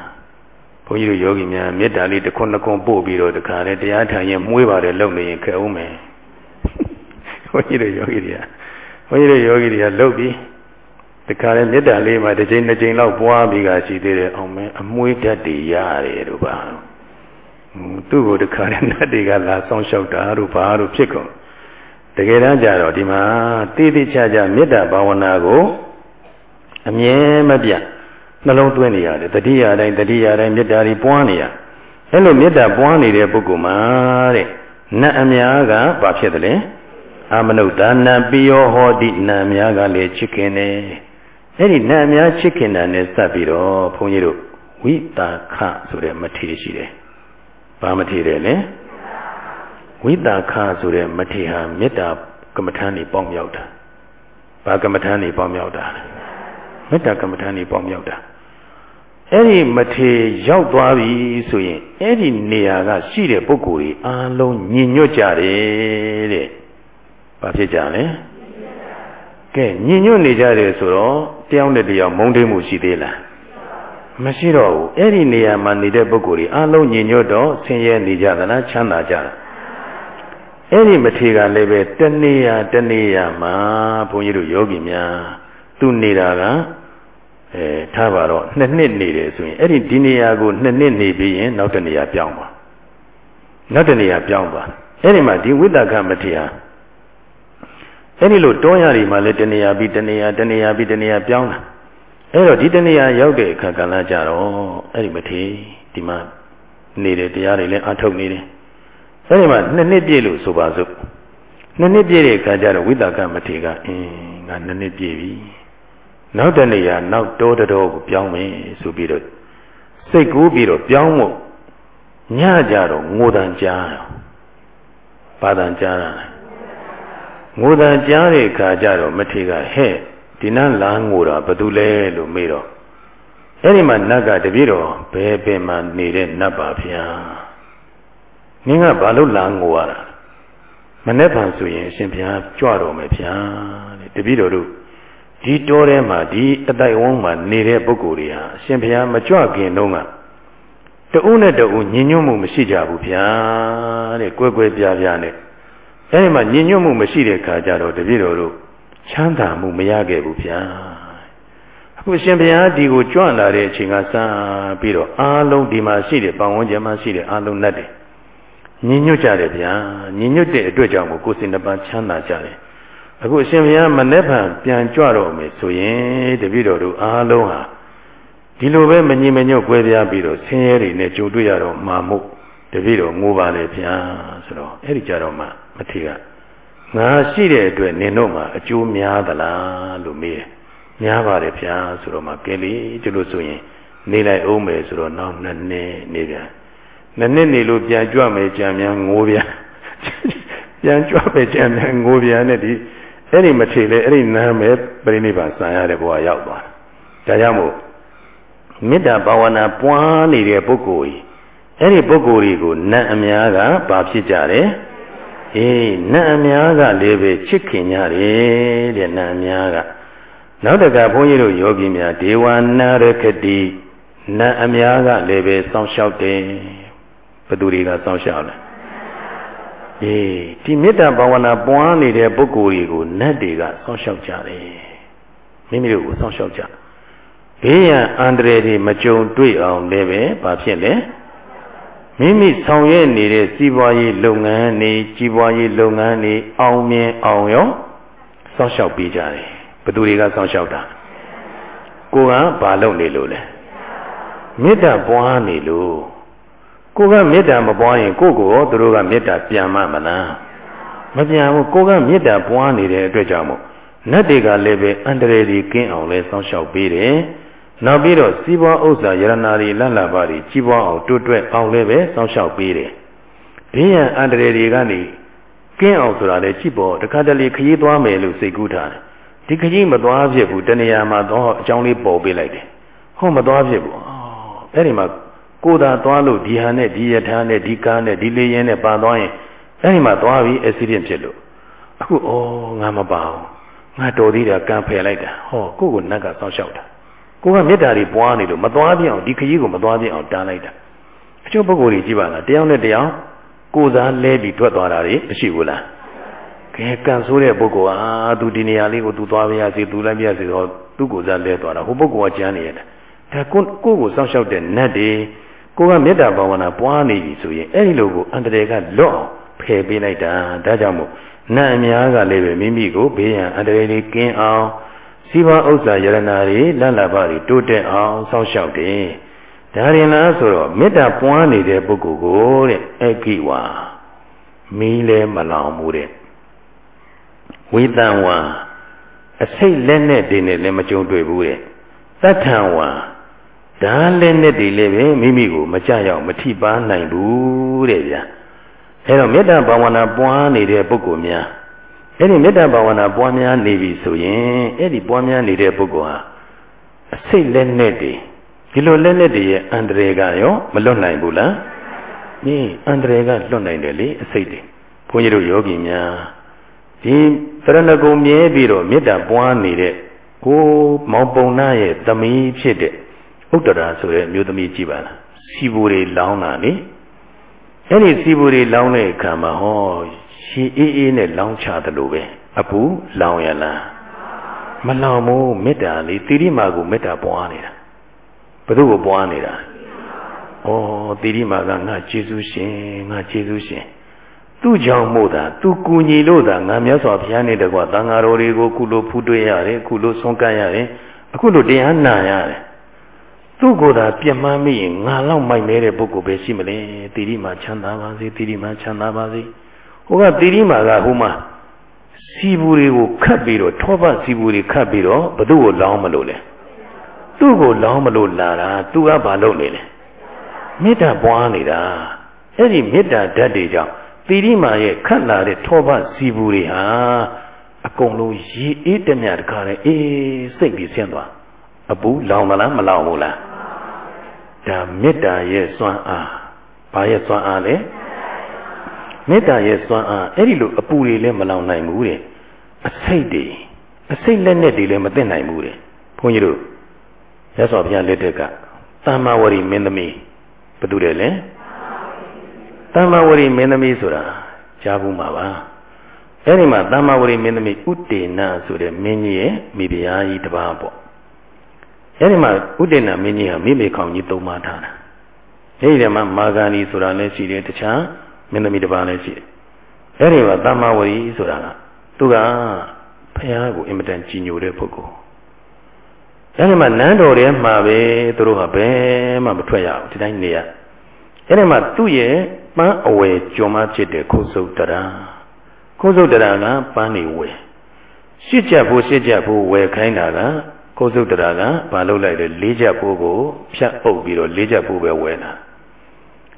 န်းကြီးတို့ယောဂီများမေတ္တာလေးတစ်ခွန်းနှစ်ခွန်းပို့ပြီးတော့တခါလေတရားထိုင်ရင်မှုေးပါတယ်လုပ်နေရင်ခက်အောင်မယ်ဘုန်းကြီးတို့ယောဂီတွေကဘုန်းကြီးတို့ယောဂီတွေကလုပ်ပြီးတခါလေမေတ္တာလေးမှာတစ်ချိန်နှစ်ချိန်လောက်ပွားပြီးကရှိသေးတယ်အောင်မယ်အမွှေးဓာတ်တွေရတယ်တို့ပါသူ့ကိုတခါလေနတ်တွေကလာဆောင်လျှောက်တာတို့ဘာတို့ဖြစ်ကုန်တကယ်တမ်းကျတော့ဒီမှာတိတိကျကျမေတ္တာဘာဝနာကိုအမြဲမပြတ် နှလုံးသွင်းနေရတယ်တတိယတိုင်းတတိယတိုင်းမေတ္တာတွေပွားနေရအဲ့လိုမေတ္တာပွားနေတဲ့ပုဂ္ဂိုလ်မှာတဲ့နတ်အများကဘာဖြစ်တယ်လဲအမနုဿာနံပိယောဟောတိနတ်အများကလည်းချစ်ခင်တယ်အဲ့ဒီနတ်အများချစ်ခင်တာနဲ့စပ်ပြီးတော့ဘုန်းကြီးတို့ဝိတာခဆိုတဲ့မထေရှိတယ်ဘာမထေတယ်လဲဝိတာခဆိုတဲ့မထေဟာမေတ္တာကမ္မထာနေပေါင်းမြောက်တာဘာကမ္မထာနေပေါင်းမြောက်တာမေတ္တာကမ္မထာနေပေါင်းမြောက်တာ အဲ့ဒီမထေရောက်သွားပြီဆိုရင်အဲ့ဒီနေရာကရှိတဲ့ပုဂ္ဂိုလ်တွေအားလုံးညင်ညွတ်ကြတယ်တဲ့။ဘာဖြစ်ကြလဲ။ကဲညင်ညွတ်နေကြတယ်ဆိုတော့တယောက်နဲ့တယောက်မုန်းတိမှုရှိသေးလား။မရှိတော့ဘူး။အဲ့ဒီနေရာမှာနေတဲ့ပုဂ္ဂိုလ်တွေအားလုံးညင်ညွတ်တော့ဆင်းရဲနေကြသလားချမ်းသာကြလား။အဲ့ဒီမထေကလည်းပဲတနေရာတနေရာမှာဘုန်းကြီးတို့ယောဂီများသူနေတာက အဲထားပါတော့နှစ်နှစ်နေတယ်ဆိုရင်အဲ့ဒီဒီနေရာကိုနှစ်နှစ်နေပြီးရင်နောက်တနေရာပြောင်းပါနောက်တနေရာပြောင်းပါအဲ့ဒီမှာဒီဝိတ္တကမထေဟာအဲ့ဒီလိုတောရတွေမှာလည်းတနေရာပြီးတနေရာတနေရာပြီးတနေရာပြောင်းတာအဲ့တော့ဒီတနေရာရောက်တဲ့အခါကလည်းကြတော့အဲ့ဒီမထေဒီမှာနေတယ်တရားတွေလည်းအထုတ်နေတယ်အဲ့ဒီမှာနှစ်နှစ်ပြည့်လို့ဆိုပါစို့နှစ်နှစ်ပြည့်တဲ့အခါကျတော့ဝိတ္တကမထေကအင်းငါနှစ်နှစ်ပြည့်ပြီ နောက်တနေရာနောက်တောတတော်ကိုပြောင်းမယ်ဆိုပြီးတော့စိတ်ကူးပြီးတော့ပြောင်းဖို့ညကြတော့ငိုတန်ကြားတော့ဘာတန်ကြားတာလဲငိုတန်ကြားတဲ့အခါကျတော့မထေကဟဲ့ဒီနန်းလာငိုတာဘာတူလဲလို့မေးတော့အဲ့ဒီမှာနတ်ကတပြည့်တော့ဘယ်ပင်မှနေတဲ့နတ်ပါဗျာနင်းကဘာလို့လာငိုရတာမနေ့ကဆိုရင်အရှင်ဘုရားကြွတော်မယ်ဗျာတဲ့တပြည့်တော်တို့ ဒီတောထဲမှာဒီအတိုက်ဝန်းမှာနေတဲ့ပုဂ္ဂိုလ်တွေဟာအရှင်ဘုရားမကြွခင်တုန်းကတဦးနဲ့တဦးညင်ညွတ်မှုမရှိကြဘူးဗျာတဲ့ကွဲကွဲပြားပြားနဲ့အဲဒီမှာညင်ညွတ်မှုမရှိတဲ့ခါကျတော့တပည့်တော်တို့ချမ်းသာမှုမရခဲ့ဘူးဗျာအခုရှင်ဘုရားဒီကိုကြွလာတဲ့အချိန်ကစပြီးတော့အားလုံးဒီမှာရှိတဲ့ပတ်ဝန်းကျင်မှာရှိတဲ့အားလုံးနဲ့တယ်ညီညွတ်ကြတယ်ဗျာညီညွတ်တဲ့အတွက်ကြောင့်ကိုကိုယ်စင်တစ်ပါးချမ်းသာကြတယ် အခုအရှင်ဘုရားမနေ့ကပြန်ကြွတော့မယ်ဆိုရင်တပည့်တော်တို့အားလုံးဟာဒီလိုပဲမညီမညွတ်꿰ပြားပြီးတော့ဆင်းရဲတွေနဲ့ကြုံတွေ့ရတော့မှာမို့တပည့်တော်ငိုပါလေဗျာဆိုတော့အဲ့ဒီကြတော့မှမထေရငါရှိတဲ့အတွက်နင်တို့မှာအကျိုးများသလားလို့မေးတယ်များပါတယ်ဗျာဆိုတော့မှကဲလေဒီလိုဆိုရင်နေလိုက်အောင်မယ်ဆိုတော့နောက်နှစ်နှစ်နေပြန်နှစ်နှစ်နေလို့ပြန်ကြွမယ်ကြံမြန်ငိုပြန်ပြန်ကြွမယ်ကြံမြန်ငိုပြန်နဲ့ဒီ အဲ့ဒီမထေလေအဲ့ဒီနာမယ်ပြိဋိဘံဆံရတဲ့ဘဝရောက်သွားတာဒါကြောင့်မို့မေတ္တာဘာဝနာပွားနေတဲ့ပုဂ္ဂိုလ်ကြီးအဲ့ဒီပုဂ္ဂိုလ်တွေကိုနတ်အများကဘာဖြစ်ကြတယ်အေးနတ်အများကလည်းပဲချစ်ခင်ကြတယ်တဲ့နတ်အများကနောက်တကဘုန်းကြီးတို့ယောဂီများဒေဝနာရခတိနတ်အများကလည်းပဲစောင့်ရှောက်တယ်ဘသူတွေကစောင့်ရှောက်လဲ အေးဒီမေတ္တာဘာဝနာပွားနေတဲ့ပုဂ္ဂိုလ်တွေကိုနတ်တွေကစောင့်ရှောက်ကြတယ်မိမိတို့ကိုစောင့်ရှောက်ကြဘေးရန်အန္တရာယ်တွေမကြုံတွေ့အောင်လည်းပဲဘာဖြစ်လဲမိမိဆောင်ရွက်နေတဲ့စီးပွားရေးလုပ်ငန်းတွေကြီးပွားရေးလုပ်ငန်းတွေအောင်မြင်အောင်ရောစောင့်ရှောက်ပေးကြတယ်ဘသူတွေကစောင့်ရှောက်တာကိုကဘာလုပ်နေလို့လဲမေတ္တာပွားနေလို့ ကိုကမေတ္တာမပွားရင်ကိုကိုရောသူတို့ကမေတ္တာပြန်မှမလားမပြန်ဘူးကိုကမေတ္တာပွားနေတဲ့အတွက်ကြောင့်မို့နတ်တွေကလည်းပဲအန္တရာယ်ကြီးကင်းအောင်လဲစောင့်ရှောက်ပေးတယ်နောက်ပြီးတော့စီးပွားဥစ္စာယရနာတွေလတ်လပါတွေကြီးပွားအောင်တိုးတွဲအောင်လည်းပဲစောင့်ရှောက်ပေးတယ်ဘေးရန်အန္တရာယ်တွေကနေကင်းအောင်ဆိုတာလေကြည့်ပေါ်တခါတလေခရီးသွားမယ်လို့စိတ်ကူးထားတယ်ဒီခကြီးမသွားဖြစ်ဘူးတဏှာမှာတော့အကြောင်းလေးပေါ်ပေးလိုက်တယ်ဟုတ်မသွားဖြစ်ဘူးအဲ့ဒီမှာ ကိုယ်သာသွားလို့ဒီဟာနဲ့ဒီယထာနဲ့ဒီကားနဲ့ဒီလေရင်နဲ့ပါသွားရင်အဲ့ဒီမှာသွားပြီးအက်ဆီဒင့်ဖြစ်လို့အခုဩငါမပါဘူးငါတော်သေးတာကံဖယ်လိုက်တာဟောကိုယ့်ကိုနတ်ကစောင့်ရှောက်တာကိုကမေတ္တာတွေပွားနေလို့မသွားပြအောင်ဒီခကြီးကိုမသွားပြအောင်တားလိုက်တာအချို့ပုဂ္ဂိုလ်တွေကြည့်ပါလားတယောက်နဲ့တယောက်ကိုယ်စားလဲပြီးထွက်သွားတာတွေမရှိဘူးလားကဲကံဆိုးတဲ့ပုဂ္ဂိုလ်ဟာသူဒီနေရာလေးကိုသူသွားပြရစီသူလည်းပြရစီတော့သူ့ကိုယ်စားလဲသွားတာဟိုပုဂ္ဂိုလ်ကကြမ်းနေရတယ်ဒါကိုကိုကိုစောင့်ရှောက်တဲ့နတ်တွေ ကိုကမေတ္တာဘာဝနာပွားနေပြီဆိုရင်အဲ့ဒီလိုကိုအန္တရာယ်ကလွတ်အောင်ဖယ်ပေးလိုက်တာဒါကြောင့်မို့နတ်အများကလည်းပဲမိမိကိုဘေးရန်အန္တရာယ်တွေကင်းအောင်စီးပွားဥစ္စာယရနာတွေလတ်လဘတွေတိုးတက်အောင်စောင့်ရှောက်တယ်ဒါရင်လားဆိုတော့မေတ္တာပွားနေတဲ့ပုဂ္ဂိုလ်ကိုတဲ့အကိဝါမီးလဲမလောင်ဘူးတဲ့ဝိတံဝါအစိတ်လက်နဲ့တည်းနဲ့လည်းမကြုံတွေ့ဘူးတဲ့သတ္ထံဝါ ဓာလက်နဲ့တည်းလည်းပဲမိမိကိုမကြရောက်မထိပါနိုင်ဘူးတဲ့ဗျာအဲတော့မေတ္တာဘာဝနာပွားနေတဲ့ပုဂ္ဂိုလ်များအဲ့ဒီမေတ္တာဘာဝနာပွားများနေပြီဆိုရင်အဲ့ဒီပွားများနေတဲ့ပုဂ္ဂိုလ်ဟာအစိတ်လက်နဲ့တည်းဒီလိုလက်နဲ့တည်းရဲ့အန္တရာယ်ကရောမလွတ်နိုင်ဘူးလား။ဒီအန္တရာယ်ကလွတ်နိုင်တယ်လေအစိတ်တည်းဘုန်းကြီးတို့ယောဂီများဒီသရဏဂုံမြဲပြီးတော့မေတ္တာပွားနေတဲ့ကိုမောင်ပုံနာရဲ့သမီးဖြစ်တဲ့ ဥတ္တရာဆိုတဲ့မျိုးသမီးကြည့်ပါလားစီဘူတွေလောင်းတာလေအဲ့ဒီစီဘူတွေလောင်းတဲ့အခါမှာဟောရှည်အေးအေးနဲ့လောင်းချတယ်လို့ပဲအပူလောင်းရလားမလောင်ဘူးမေတ္တာလေးတိရိမာကိုမေတ္တာပွားနေတာဘု து ကိုပွားနေတာဩတိရိမာကငါကျေးဇူးရှင်ငါကျေးဇူးရှင်သူ့ကြောင့်မို့တာသူကူညီလို့တာငါမြတ်စွာဘုရားနဲ့တကွာတန်ဃာတော်တွေကိုခုလိုဖူးတွေ့ရတယ်ခုလိုဆုံးကန့်ရတယ်အခုလိုတရားနာရတယ် သူ့ကိုယ်သာပြတ်မှန်းမိရင်ငါလောက်မိုက်မဲတဲ့ပုဂ္ဂိုလ်ပဲရှိမလဲတိရိမာချမ်းသာပါစေတိရိမာချမ်းသာပါစေဟိုကတိရိမာကဟိုမှာစီဘူးတွေကိုခတ်ပြီးတော့ထောပတ်စီဘူးတွေခတ်ပြီးတော့ဘသူ့ကိုလောင်းမလို့လဲသူ့ကိုလောင်းမလို့လာတာသူကဘာလုပ်နေလဲမေတ္တာပွားနေတာအဲ့ဒီမေတ္တာဓာတ်တွေကြောင့်တိရိမာရဲ့ခတ်လာတဲ့ထောပတ်စီဘူးတွေဟာအကုန်လုံးရေအေးတမြတခါလဲအေးစိတ်ပြီးဆင်းသွားအပူလောင်မလားမလောင်ဘူးလား ဒါမေတ္တာရဲ့စွမ်းအားဘာရဲ့စွမ်းအားလဲမေတ္တာရဲ့စွမ်းအားအဲ့ဒီလိုအပူတွေလည်းမလောင်နိုင်ဘူးတဲ့အစိတ်တွေအစိတ်လက်နဲ့တွေလည်းမသိနိုင်ဘူးတဲ့ဘုန်းကြီးတို့ရသော်ဘုရားလက်ထက်ကသမ္မာဝရီမင်းသမီးဘယ်သူတယ်လဲသမ္မာဝရီမင်းသမီးဆိုတာကြားဘူးမှာပါအဲ့ဒီမှာသမ္မာဝရီမင်းသမီးဥတေနဆိုတဲ့မင်းကြီးရဲ့မိဖုရားကြီးတစ်ပါးပေါ့ အဲ့ဒီမှာဥဒိဏမင်းကြီးဟာမိမေခေါင်ကြီးသုံးပါထားတာအဲ့ဒီမှာမာဂန္ဒီဆိုတာလည်းရှိတယ်တခြားမင်းသမီးတစ်ပါးလည်းရှိတယ်အဲ့ဒီမှာသမ္မာဝရီဆိုတာကသူကဖះကိုအင်မတန်ကြည်ညိုတဲ့ပုဂ္ဂိုလ်အဲ့ဒီမှာနန်းတော်ထဲမှာပဲသူတို့ကဘယ်မှမထွက်ရဘူးဒီတိုင်းနေရအဲ့ဒီမှာသူ့ရဲ့ပန်းအဝယ်ကြုံမဖြစ်တဲ့ခုစုတ်တရာခုစုတ်တရာကပန်းနေဝယ်ရှစ်ချက်ဖို့ရှစ်ချက်ဖို့ဝယ်ခိုင်းတာက ခုစုတ်တရာကဘာလုပ်လိုက်လဲလေးချက်ဖို့ကိုဖြတ်အုပ်ပြီးတော့လေးချက်ဖို့ပဲဝယ်တာ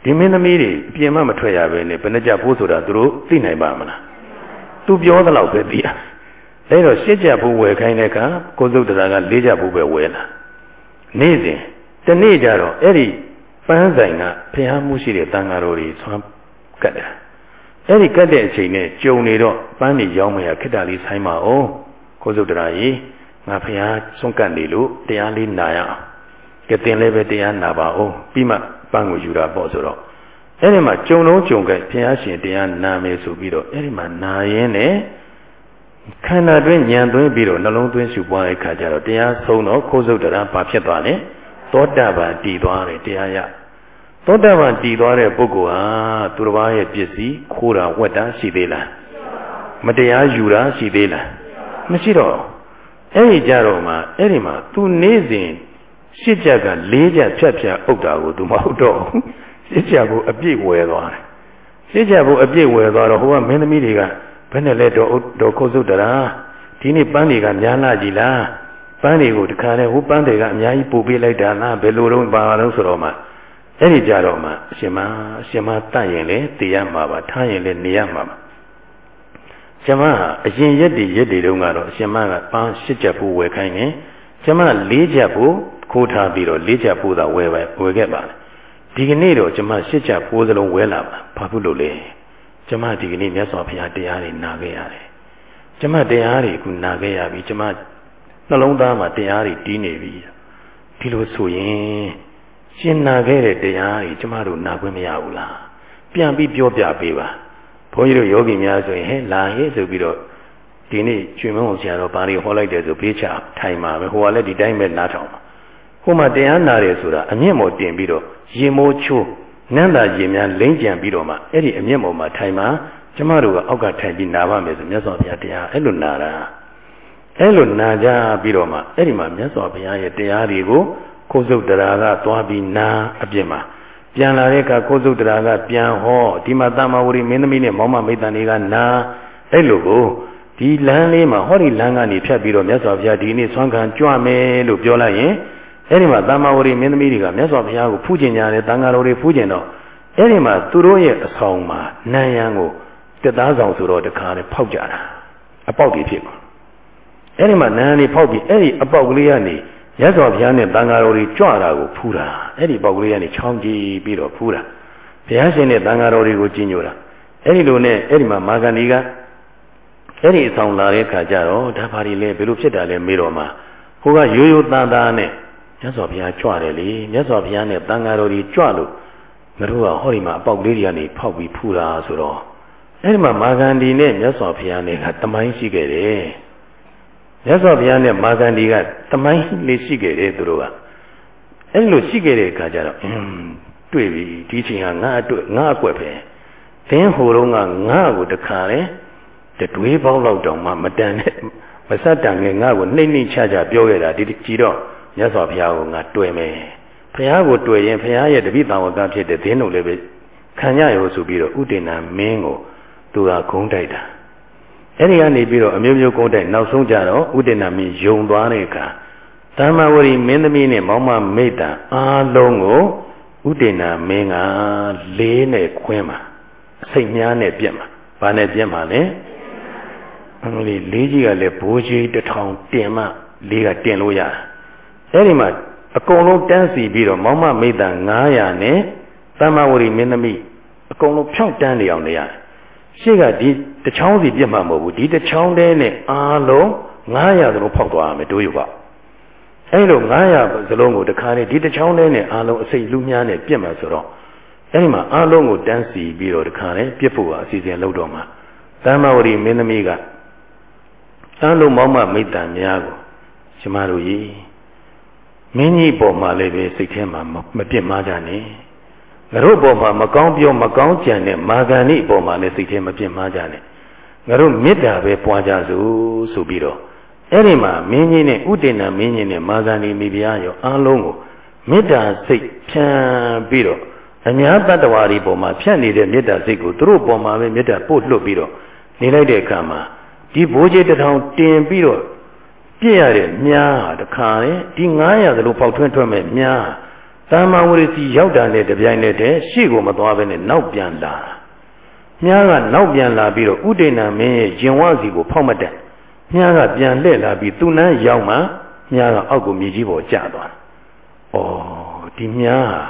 ဒီမင်းသမီးတွေအပြင်မှမထွက်ရပဲနဲ့ဘယ်နှချက်ဖို့ဆိုတာသူတို့သိနိုင်ပါမလားသူပြောသလောက်ပဲသိရအဲဒါရှစ်ချက်ဖို့ဝယ်ခိုင်းတဲ့အခါကိုစုတ်တရာကလေးချက်ဖို့ပဲဝယ်လာနေ့စဉ်တနေ့ကျတော့အဲ့ဒီပန်းဆိုင်ကဖျားမှုရှိတဲ့တန်ဃာတော်တွေဆွမ်းကတ်တယ်အဲ့ဒီကတ်တဲ့အချိန်နဲ့ကြုံနေတော့ပန်းနေရောင်းမရခိတ္တလေးဆိုင်ပါအောင်ကိုစုတ်တရာကြီး ငါဖျားဆွန့်ကတ်နေလို့တရားလေးနာရအောင်ကတင်လည်းပဲတရားနာပါအောင်ပြီးမှပန်းကိုယူတာပေါ့ဆိုတော့အဲ့ဒီမှာကြုံလုံးကြုံကဲဘုရားရှင်တရားနာမယ်ဆိုပြီးတော့အဲ့ဒီမှာနာရင်းနဲ့ခန္ဓာတွင်းညံသွင်းပြီးတော့နှလုံးသွင်းရှုပွားတဲ့အခါကျတော့တရားဆုံးတော့ခိုးစုတ်တရားဘာဖြစ်သွားလဲသောတာပန်တည်သွားတယ်တရားရသောတာပန်တည်သွားတဲ့ပုဂ္ဂိုလ်ဟာသူတစ်ပါးရဲ့ပစ္စည်းခိုးတာဝက်တာရှိသေးလားမတရားယူတာရှိသေးလားမရှိတော့ အဲ့ဒီကြတော့မှအဲ့ဒီမှာသူနေ့စဉ်ရှစ်ချက်က၄ချက်ဖြတ်ဖြတ်အုပ်တာကိုသူမဟုတ်တော့ရှစ်ချက်ကိုအပြည့်ဝယ်သွားတယ်ရှစ်ချက်ကိုအပြည့်ဝယ်သွားတော့ဟိုကမင်းသမီးတွေကဘယ်နဲ့လဲတော့တော့ခုတ်စုတ်တရာဒီနေ့ပန်းတွေကများလာကြည်လားပန်းတွေကိုတခါလဲဟိုပန်းတွေကအများကြီးပို့ပေးလိုက်တာလားဘယ်လိုတော့ပါလို့ဆိုတော့မှအဲ့ဒီကြတော့မှအရှင်မအရှင်မတတ်ရင်လေတရားမှာပါထားရင်လေနေရမှာပါ ရှင်မအရင်ရက်တည်ရက်တည်တုန်းကတော့အရှင်မကပန်းရှစ်ချက်ဖို့ဝယ်ခိုင်းရင်ရှင်မ၄ချက်ဖို့ခိုးထားပြီးတော့၄ချက်ဖို့သာဝယ်ပဲဝယ်ခဲ့ပါဒီကနေ့တော့ကျွန်မရှစ်ချက်ဖို့စလုံးဝယ်လာပါဘာဖြစ်လို့လဲကျမဒီကနေ့မြတ်စွာဘုရားတရားတွေနာခဲ့ရတယ်။ကျမတရားတွေအခုနာခဲ့ရပြီ။ကျမနှလုံးသားမှာတရားတွေတီးနေပြီ။ဒီလိုဆိုရင်ရှင်နာခဲ့တဲ့တရားတွေကျမတို့နာခွင့်မရဘူးလား။ပြန်ပြီးပြောပြပေးပါ။ ဘုန်းကြီးတို့ယောဂီများဆိုရင်ဟဲ့လာဟဲ့ဆိုပြီးတော့ဒီနေ့ရွှေမုံဆရာတော်ဘာတွေဟောလိုက်တယ်ဆိုပေးချထိုင်ပါပဲ။ဟိုကလည်းဒီတိုင်းပဲနားထောင်ပါ။ဟိုမှာတရားနာတယ်ဆိုတာအမြင့်မော်တင်ပြီးတော့ရင်မိုးချိုးနန္တာရင်များလိမ့်ကြံပြီးတော့မှအဲ့ဒီအမျက်ပေါ်မှာထိုင်မှာကျမတို့ကအောက်ကထိုင်ပြီးနာပါမယ်ဆိုမြတ်စွာဘုရားတရားအဲ့လိုနာတာအဲ့လိုနာကြပြီးတော့မှအဲ့ဒီမှာမြတ်စွာဘုရားရဲ့တရားတွေကိုကိုယ်စုတ်တရားကသွားပြီးနာအပြစ်မှာ ပြန်လာတဲ့အခါကိုယ်စုတ်တရားကပြန်ဟောဒီမှာတမ္မာဝရီမင်းသမီးနဲ့မောင်မမိတ်တန်တွေကနာအဲ့လိုကိုဒီလမ်းလေးမှာဟောဒီလမ်းကနေဖြတ်ပြီးတော့မြတ်စွာဘုရားဒီနေ့ဆွမ်းခံကြွမယ်လို့ပြောလိုက်ရင်အဲ့ဒီမှာတမ္မာဝရီမင်းသမီးတွေကမြတ်စွာဘုရားကိုဖူးကျင်ကြတယ်တန်ဃာတော်တွေဖူးကျင်တော့အဲ့ဒီမှာသူတို့ရဲ့အဆောင်မှာနန်းရန်ကိုတက်သားဆောင်ဆိုတော့တခါနဲ့ဖောက်ကြတာအပေါက်ကြီးဖြစ်မှာအဲ့ဒီမှာနန်းနေဖောက်ပြီးအဲ့ဒီအပေါက်ကလေးကနေ ရသော်ဘုရားနဲ့တန်ဃာတော်တွေကြွတာကိုဖူးတာအဲ့ဒီပေါက်ကလေးကနေချောင်းကြည့်ပြီးတော့ဖူးတာဘုရားရှင်နဲ့တန်ဃာတော်တွေကိုကြီးညိုတာအဲ့ဒီလိုနဲ့အဲ့ဒီမှာမာဂန္ဒီကအဲ့ဒီအဆောင်လာတဲ့ခါကျတော့ဒါပါရီလဲဘယ်လိုဖြစ်တာလဲမေးတော့မှဟိုကရိုးရိုးသားသားနဲ့မြတ်စွာဘုရားကြွတယ်လေမြတ်စွာဘုရားနဲ့တန်ဃာတော်တွေကြွလို့ငါတို့ကဟောဒီမှာအပေါက်လေးတွေကနေဖောက်ပြီးဖူတာဆိုတော့အဲ့ဒီမှာမာဂန္ဒီနဲ့မြတ်စွာဘုရားနဲ့ကတမိုင်းရှိခဲ့တယ် မြတ်စွာဘုရားနဲ့မာဂန္ဒီကတမိုင်းလေးရှိခဲ့တယ်သူတို့ကအဲ့လိုရှိခဲ့တဲ့အခါကျတော့အင်းတွေ့ပြီဒီချိန်ကငါအတွက်ငါအကွက်ပဲသင်ဟိုတုန်းကငါ့ကိုတခါလေတတွေးပေါက်လောက်တောင်မှမတန်နဲ့မဆက်တန်ငယ်ငါ့ကိုနှိမ့်နှိမ့်ချချပြောခဲ့တာဒီကြည်တော့မြတ်စွာဘုရားကငါတွေ့မယ်ဘုရားကိုတွေ့ရင်ဘုရားရဲ့တပိတံဝကဖြစ်တဲ့ဒင်းတို့လည်းပဲခံရရောဆိုပြီးတော့ဥဒိဏမင်းကိုသူကဂုံးတိုက်တာ အဲ့ဒီကနေပြီးတော့အမျိုးမျိုးဂုံးတိုက်နောက်ဆုံးကြတော့ဥဒိဏမင်းယုံသွားတဲ့အခါသမ္မာဝရီမင်းသမီးနဲ့မောင်မမိတ်တံအားလုံးကိုဥဒိဏမင်းကလေးနဲ့ခွင်းမှာအစိတ်များနဲ့ပြက်မှာဘာနဲ့ပြက်မှာလဲအမလီလေးကြီးကလည်းဘိုးကြီးတစ်ထောင်တင်မှလေးကတင်လို့ရတာအဲ့ဒီမှာအကုန်လုံးတန်းစီပြီးတော့မောင်မမိတ်တန်900နဲ့သမ္မာဝရီမင်းသမီးအကုန်လုံးဖြောင်းတန်းနေအောင်နေရတယ် ရှေ့ကဒီတချောင်းစီပြတ်မှမဟုတ်ဘူးဒီတချောင်းတည်းနဲ့အားလုံး900သလုံးဖောက်သွားရမယ်တို့ယူပါအဲ့လို900စလုံးကိုတခါလေဒီတချောင်းတည်းနဲ့အားလုံးအစိတ်လူမြားနဲ့ပြတ်မှဆိုတော့အဲ့ဒီမှာအားလုံးကိုတန်းစီပြီးတော့တခါလေပြတ်ဖို့အစီအစဉ်လုပ်တော့မှာသမ္မာဝရီမင်းသမီးကအားလုံးမောင်မမိတ်တန်များကိုကျမတို့ကြီးမင်းကြီးပေါ်မှာလည်းပဲစိတ်ထဲမှာမပြစ်မှားကြနဲ့ ငါတို့ပေါ်မှာမကောင်းပြောမကောင်းကြံတဲ့မာဂန်ဤပေါ်မှာလည်းစိတ်ထဲမပြစ်မှားကြနဲ့ငါတို့မေတ္တာပဲပွားကြစို့ဆိုပြီးတော့အဲ့ဒီမှာမင်းကြီးနဲ့ဥတ္တဏမင်းကြီးနဲ့မာဂန်ဤမိဖုရားရောအားလုံးကိုမေတ္တာစိတ်ဖြန့်ပြီးတော့အများတတ္တဝါတွေပေါ်မှာဖြန့်နေတဲ့မေတ္တာစိတ်ကိုသူတို့ပေါ်မှာပဲမေတ္တာပို့လွတ်ပြီးတော့နေလိုက်တဲ့အခါမှာဒီဘိုးကြီးတထောင်တင်ပြီးတော့ပြည့်ရတဲ့မြားတခါလေဒီ900ကလေးပေါက်ထွန်းထွက်မဲ့မြား တာမဝရစီရောက်တာနဲ့တပြိုင်နက်တည်းရှေ့ကိုမသွားဘဲနဲ့နောက်ပြန်လာမြားကနောက်ပြန်လာပြီးတော့ဥဒိဏမင်းရဲ့ရင်ဝစီကိုဖောက်မတက်မြားကပြန်လှည့်လာပြီးသူ့နန်းရောက်မှမြားကအောက်ကိုမြေကြီးပေါ်ကျသွား။အော်ဒီမြားဟာ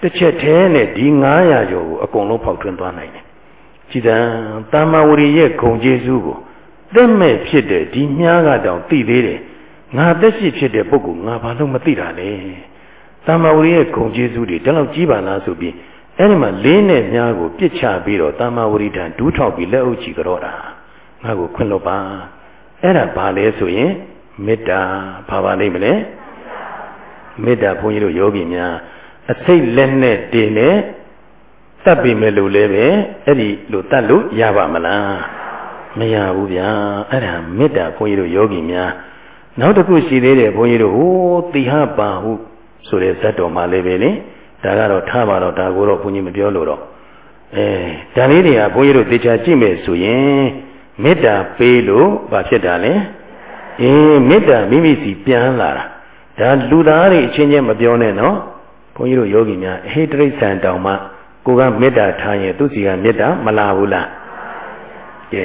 တစ်ချက်တည်းနဲ့ဒီ900ကျော်ကိုအကုန်လုံးဖောက်ထွင်းသွားနိုင်တယ်။ကြည်တံတာမဝရီရဲ့ဂုံကျေးဇူးကိုသက်မဲ့ဖြစ်တဲ့ဒီမြားကတောင်သိသေးတယ်။ငါသက်ရှိဖြစ်တဲ့ပုဂ္ဂိုလ်ငါဘာလို့မသိတာလဲ။ တာမဝရီရဲ့ဂုံကျေးဇူးတွေတလောက်ကြီးပါလားဆိုပြီးအဲ့ဒီမှာလေးနဲ့မြားကိုပြစ်ချပြီးတော့တာမဝရီထံဒူးထောက်ပြီးလက်အုပ်ချီကြောတာ။ငါကိုခွင့်လွတ်ပါ။အဲ့ဒါဘာလဲဆိုရင်မေတ္တာဘာပါလိမ့်မလဲ။မေတ္တာဘုန်းကြီးတို့ယောဂီများအစိတ်လက်နဲ့တင်နဲ့တတ်ပြီမဲ့လို့လည်းပဲအဲ့ဒီလိုတတ်လို့ရပါမလားမရဘူးဗျာအဲ့ဒါမေတ္တာဘုန်းကြီးတို့ယောဂီများနောက်တစ်ခုရှိသေးတယ်ဘုန်းကြီးတို့ဟိုတိဟပါဟု ဆိုတဲ့ဇတ်တော်မှာလည်းပဲလေဒါကတော့ထားပါတော့ဒါကိုတော့ဘုန်းကြီးမပြောလို့တော့အဲဒါလေးတွေကဘုန်းကြီးတို့သေချာကြည့်မယ်ဆိုရင်မေတ္တာပေးလို့ဘာဖြစ်တာလဲအေးမေတ္တာမိမိစီပြန်လာတာဒါလူသားတွေအချင်းချင်းမပြောနဲ့နော်ဘုန်းကြီးတို့ယောဂီများအဟိတရိစ္ဆန်တောင်မှကိုကမေတ္တာထားရင်သူစီကမေတ္တာမလာဘူးလားကဲ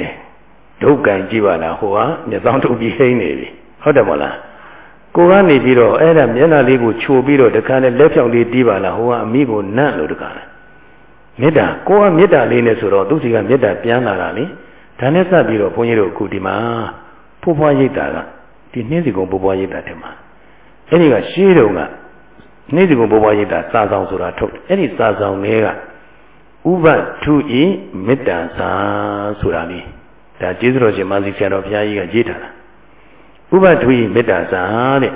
ဒုက္ကံကြည့်ပါလားဟိုကမျက်စောင်းထုတ်ပြီးဟိမ့်နေပြီဟုတ်တယ်မလား ကိုကနေပြီးတော့အဲ့ဒါမျက်နှာလေးကိုခြိုပြီးတော့တခါနဲ့လက်ဖြောက်လေးတီးပါလားဟိုကအမိကိုနန့်လို့တခါလဲမေတ္တာကိုကမေတ္တာလေးနဲ့ဆိုတော့သူစီကမေတ္တာပြန်လာတာလေဒါနဲ့စပြီးတော့ဘုန်းကြီးတို့အခုဒီမှာဖိုးဖွားရိတ်တာကဒီနှင်းစီကုံဖိုးဖွားရိတ်တာတဲ့မှာအဲ့ဒီကရှေးတုန်းကနေ့စီကုံဖိုးဖွားရိတ်တာစာဆောင်ဆိုတာထုတ်တယ်အဲ့ဒီစာဆောင်လေးကဥပထုဤမေတ္တာစာဆိုတာလေးဒါကျေးဇူးတော်ရှင်မဆီဆရာတော်ဘုရားကြီးကရေးထားတာ ဥပထုဤမေတ္တာစာတဲ့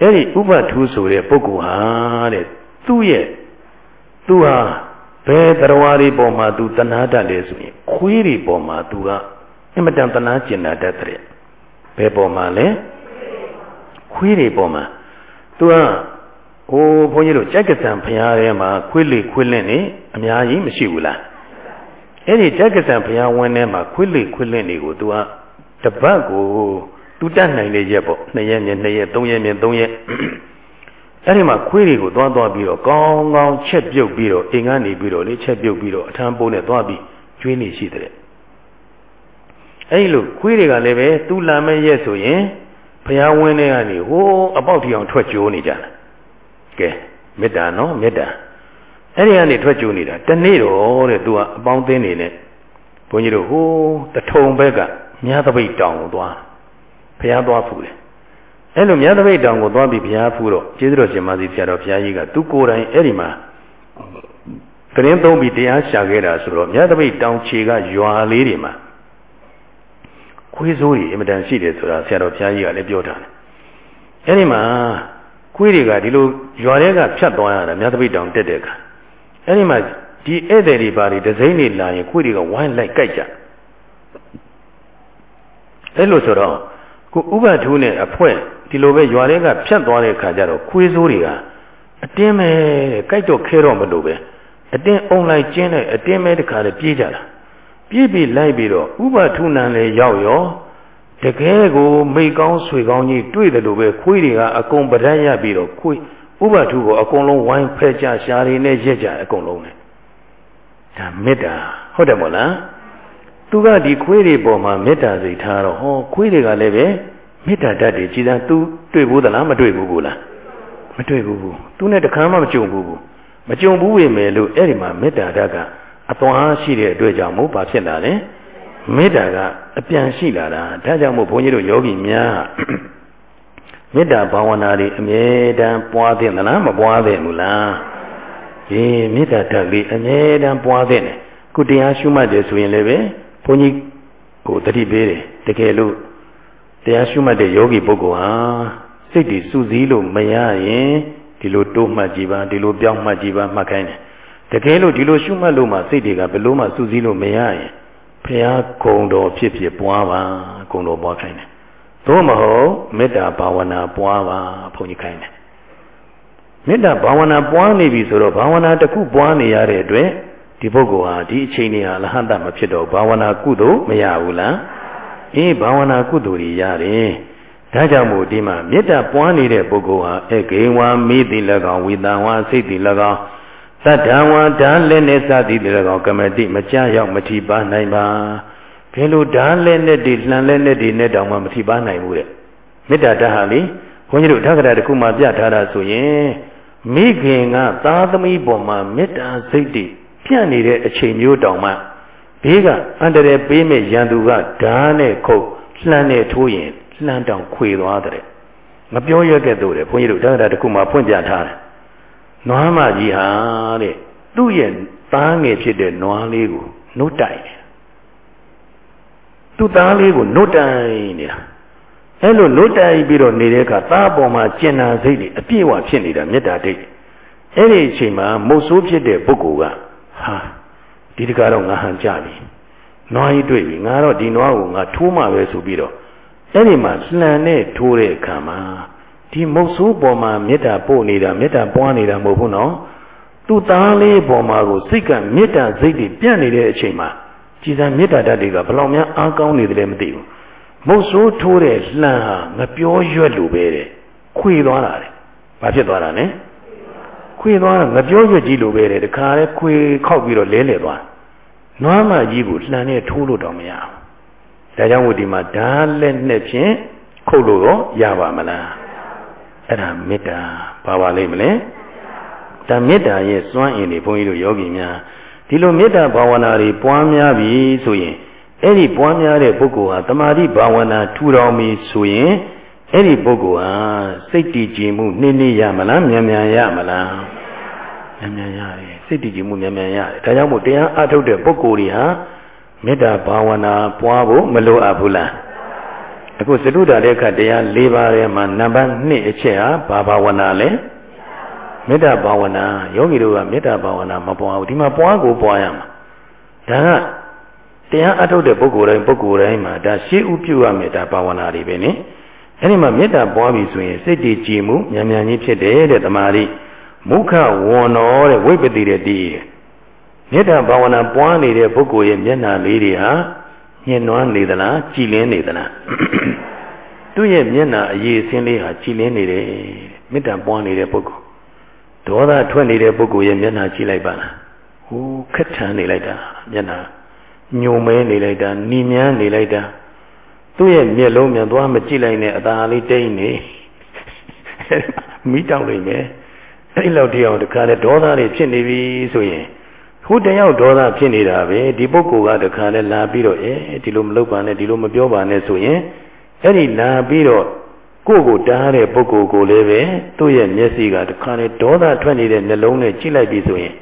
အဲ့ဒီဥပထုဆိုတဲ့ပုဂ္ဂိုလ်ဟာတဲ့သူ့ရဲ့သူဟာဘယ်တရားတွေပေါ်မှာသူတဏှာတတ်လဲဆိုရင်ခွေးတွေပေါ်မှာသူကအင်မတန်တဏှာကျင်နာတတ်တဲ့ဘယ်ပေါ်မှာလဲခွေးတွေပေါ်မှာသူကဟိုဘုန်းကြီးတို့ကြက်ကစံဘုရားထဲမှာခွေးလေခွေးလင့်နေအများကြီးမရှိဘူးလားအဲ့ဒီကြက်ကစံဘုရားဝင်းထဲမှာခွေးလေခွေးလင့်တွေကိုသူကတပတ်ကို သူတတ်နိုင်လေရက်ပေါ့2ရက်မြင်2ရက်3ရက်မြင်3ရက်အဲ့ဒီမှာခွေးတွေကိုသွားသွားပြီးတော့ကောင်းကောင်းချက်ပြုတ်ပြီးတော့အိမ်ကနေပြီးတော့လေချက်ပြုတ်ပြီးတော့အထမ်းပိုးနဲ့သွားပြီးကျွေးနေရှိတဲ့အဲ့လိုခွေးတွေကလည်းပဲသူလာမဲ့ရက်ဆိုရင်ဘုရားဝင်းထဲကနေဟိုးအပေါက်ထီအောင်ထွက်ကြိုးနေကြတာကဲမေတ္တာနော်မေတ္တာအဲ့ဒီကနေထွက်ကြိုးနေတာတနေ့တော့တဲ့သူကအပေါင်းသင်းနေနဲ့ဘုန်းကြီးတို့ဟိုးတထုံဘက်ကမြားသပိတ်တောင်ကိုသွား ဘုရားသွားဖူးတယ်အဲ့လိုမြတ်သပိတ်တောင်ကိုသွားပြီးဘုရားဖူးတော့ကျေးဇူးတော်ရှင်မစီဆရာတော်ဘုရားကြီးကသူကိုယ်တိုင်အဲ့ဒီမှာကရင်သုံးပြီးတရားရှာခဲ့တာဆိုတော့မြတ်သပိတ်တောင်ခြေကရွာလေးတွေမှာခွေးစိုးတွေအင်မတန်ရှိတယ်ဆိုတာဆရာတော်ဘုရားကြီးကလည်းပြောထားတယ်အဲ့ဒီမှာခွေးတွေကဒီလိုရွာတွေကဖြတ်သွားရတာမြတ်သပိတ်တောင်တက်တဲ့အခါအဲ့ဒီမှာဒီဧည့်သည်တွေပါတွေဒဇိမ့်တွေလာရင်ခွေးတွေကဝိုင်းလိုက်ကြိုက်ကြအဲ့လိုဆိုတော့ ကိုဥပထူးနဲ့အဖွဲဒီလိုပဲရွာတွေကဖြတ်သွားတဲ့ခါကျတော့ခွေးစိုးတွေကအတင်းပဲတဲ့ကြိုက်တော့ခဲတော့မလို့ပဲအတင်းအုံလိုက်ကျင်းလိုက်အတင်းပဲတခါလေပြေးကြတာပြေးပြီးလိုက်ပြီးတော့ဥပထူးနံလေရောက်ရောတကယ်ကိုမိကောင်းဆွေကောင်းကြီးတွေ့တယ်လို့ပဲခွေးတွေကအကုန်ပဒတ်ရပြီးတော့ခွေးဥပထူးကိုအကုန်လုံးဝိုင်းဖဲကြရှားတွေနဲ့ရက်ကြအကုန်လုံးနဲ့ဒါမေတ္တာဟုတ်တယ်မို့လား သူကဒီခွေးတွေပေါ်မှာမေတ္တာစိတ်ထားတော့ဟောခွေးတွေကလည်းပဲမေတ္တာဓာတ်တွေကြည်သာ तू တွေ့ဘူးသလားမတွေ့ဘူးဘူးလားမတွေ့ဘူးဘူး तू နဲ့တခါမှမကြုံဘူးဘူးမကြုံဘူးဝေမယ်လို့အဲ့ဒီမှာမေတ္တာဓာတ်ကအသွမ်းရှိတဲ့အတွက်ကြောင့်မို့ဘာဖြစ်လာလဲမေတ္တာကအပြန်ရှိလာတာဒါကြောင့်မို့ဘုန်းကြီးတို့ယောဂီများမေတ္တာဘာဝနာတွေအမြဲတမ်းပွားသင့်သလားမပွားသင့်ဘူးလားဒီမေတ္တာဓာတ်လေးအမြဲတမ်းပွားသင့်တယ်ခုတရားရှုမှတ်တယ်ဆိုရင်လည်းပဲ ဘုန်းကြီးကိုတတိပေးတယ်တကယ်လို့တရားရှုမှတ်တဲ့ယောဂီပုဂ္ဂိုလ်ဟာစစိတ်တွေစူးစီးလို့မရရင်ဒီလိုတိုးမှတ်ကြည့်ပါဒီလိုပြောင်းမှတ်ကြည့်ပါမှတ်ခိုင်းတယ်တကယ်လို့ဒီလိုရှုမှတ်လို့မှစိတ်တွေကဘယ်လို့မှစူးစီးလို့မရရင်ဘုရားကုံတော်ဖြစ်ဖြစ်ပွားပါကုံတော်ပွားခိုင်းတယ်သို့မဟုတ်မေတ္တာဘာဝနာပွားပါဘုန်းကြီးခိုင်းတယ်မေတ္တာဘာဝနာပွားနေပြီဆိုတော့ဘာဝနာတစ်ခုပွားနေရတဲ့အတွက် ဒီပုဂ္ဂိုလ်ဟာဒီအချိန်နေဟာလဟန္တာမဖြစ်တော့ဘာဝနာကုသိုလ်မရဘူးလားအေးဘာဝနာကုသိုလ်တွေရတယ်ဒါကြောင့်မို့ဒီမှာမေတ္တာပွားနေတဲ့ပုဂ္ဂိုလ်ဟာအဂိဝါမိတိ၎င်းဝိတံဝါစိတ်တိ၎င်းသတ္တဝါဓာလည်းနဲ့စသည်တိ၎င်းကမတိမကြရောက်မထီပါနိုင်ပါဘယ်လိုဓာလည်းနဲ့ဒီလှန်လည်းနဲ့ဒီနဲ့တောင်မှမထီပါနိုင်ဘူးတဲ့မေတ္တာဓာတ်ဟာလေဘုန်းကြီးတို့ဓာတ်ကရာတစ်ခုမှပြထားတာဆိုရင်မိခင်ကသာသမီပေါ်မှာမေတ္တာစိတ်တွေ ပြန့်နေတဲ့အချိန်မျိုးတောင်မှဘေးကအန္တရာယ်ပေးမဲ့ရန်သူကဓာနဲ့ခုတ်လှမ်းနဲ့ထိုးရင်လှမ်းတောင်ခွေသွားတဲ့မပြောရခဲ့တော့တယ်ဘုန်းကြီးတို့ဓာတ်ကရာတစ်ခုမှဖွင့်ပြထားတယ်နွားမကြီးဟာတဲ့သူ့ရဲ့သားငယ်ဖြစ်တဲ့နွားလေးကိုနှုတ်တိုင်တယ်သူ့သားလေးကိုနှုတ်တိုင်နေတာအဲ့လိုနှုတ်တိုင်ပြီးတော့နေတဲ့အခါသားပေါ်မှာကျင်နာစိတ်တွေအပြည့်အဝဖြစ်နေတာမေတ္တာဒိတ်အဲ့ဒီအချိန်မှာမုတ်ဆိုးဖြစ်တဲ့ပုဂ္ဂိုလ်က ဟာဒီတကားတော့ငါဟန်ကြပြီနွားကြီးတွေ့ပြီငါတော့ဒီနွားကိုငါထိုးမှပဲဆိုပြီးတော့အဲ့ဒီမှာလှန်နဲ့ထိုးတဲ့အခါမှာဒီမုတ်ဆိုးပေါ်မှာမေတ္တာပို့နေတာမေတ္တာပွားနေတာမဟုတ်ဘူးနော်သူ့သားလေးပေါ်မှာကိုစိတ်ကမေတ္တာစိတ်တွေပြန့်နေတဲ့အချိန်မှာကြည်စံမေတ္တာဓာတ်တွေကဘယ်လောက်များအားကောင်းနေတယ်မသိဘူးမုတ်ဆိုးထိုးတဲ့လှန်ဟာမပြောရွက်လို့ပဲတဲ့ခွေသွားတာတဲ့ဘာဖြစ်သွားတာလဲ ခွေသွားတာငပြောရွက်ကြီးလိုပဲတဲ့တခါလဲခွေခောက်ပြီးတော့လဲလဲသွားနွားမကြီးကိုလှန်နဲ့ထိုးလို့တော့မရဘူးဒါကြောင့်ဝဒီမှာဓာလက်နဲ့ဖြင့်ခုတ်လို့ရောရပါမလားအဲ့ဒါမေတ္တာပါပါလိမ့်မလဲဒါမေတ္တာရဲ့စွမ်းအင်တွေဘုန်းကြီးတို့ယောဂီများဒီလိုမေတ္တာဘာဝနာတွေပွားများပြီဆိုရင်အဲ့ဒီပွားများတဲ့ပုဂ္ဂိုလ်ဟာတမာတိဘာဝနာထူထောင်ပြီဆိုရင်အဲ့ဒီပုဂ္ဂိုလ်ဟာစိတ်တည်ကြည်မှုနှင်းနှင်းရမလားမြန်မြန်ရမလား မြန်မြန်ရတယ်စိတ်တည်ကြည်မှုမြန်မြန်ရတယ်ဒါကြောင့်မို့တရားအထုတ်တဲ့ပုဂ္ဂိုလ်တွေဟာမေတ္တာဘာဝနာပွားဖို့မလိုအပ်ဘူးလားအခုသတုတာတဲ့ခတ်တရား၄ပါးထဲမှာနံပါတ်1အချက်ဟာဘာဘာဝနာလဲမေတ္တာဘာဝနာယောဂီတို့ကမေတ္တာဘာဝနာမပွားဘူးဒီမှာပွားကိုပွားရမှာဒါကတရားအထုတ်တဲ့ပုဂ္ဂိုလ်တိုင်းပုဂ္ဂိုလ်တိုင်းမှာဒါရှေးဥပြုရမေတ္တာဘာဝနာတွေပဲနိအဲဒီမှာမေတ္တာပွားပြီဆိုရင်စိတ်တည်ကြည်မှုမြန်မြန်ကြီးဖြစ်တယ်တဲ့တမာရီ မုခဝဏ္ဏောတဲ့ဝိပတိတဲ့တည်မေတ္တာဘာဝနာပွားနေတဲ့ပုဂ္ဂိုလ်ရဲ့မျက်နှာလေးတွေဟာညှဉ်းနှွမ်းနေသလားကြည်လင်းနေသလားသူ့ရဲ့မျက်နှာအရေးအစင်းလေးဟာကြည်လင်းနေတယ်မေတ္တာပွားနေတဲ့ပုဂ္ဂိုလ်ဒေါသထွက်နေတဲ့ပုဂ္ဂိုလ်ရဲ့မျက်နှာကြည့်လိုက်ပါလားဟိုခက်ထန်နေလိုက်တာမျက်နှာညုံမဲနေလိုက်တာနီမြန်းနေလိုက်တာသူ့ရဲ့မျက်လုံးမြန်သွားမကြည့်လိုက်နဲ့အသာလေးတိတ်နေမိတောက်နေမယ် အဲ့လောက်တရားတခါလေဒေါသတွေဖြစ်နေပြီဆိုရင်ဟိုတယောက်ဒေါသဖြစ်နေတာပဲဒီပုဂ္ဂိုလ်ကတခါလဲလာပြီးတော့အဲဒီလိုမလုပ်ပါနဲ့ဒီလိုမပြောပါနဲ့ဆိုရင်အဲ့ဒီလာပြီးတော့ကိုယ့်ကိုတားတဲ့ပုဂ္ဂိုလ်ကိုလည်းပဲသူ့ရဲ့မျက်စိကတခါလေဒေါသထွက်နေတဲ့နှလုံးနဲ့ကြည့်လိုက်ပြီဆိုရင်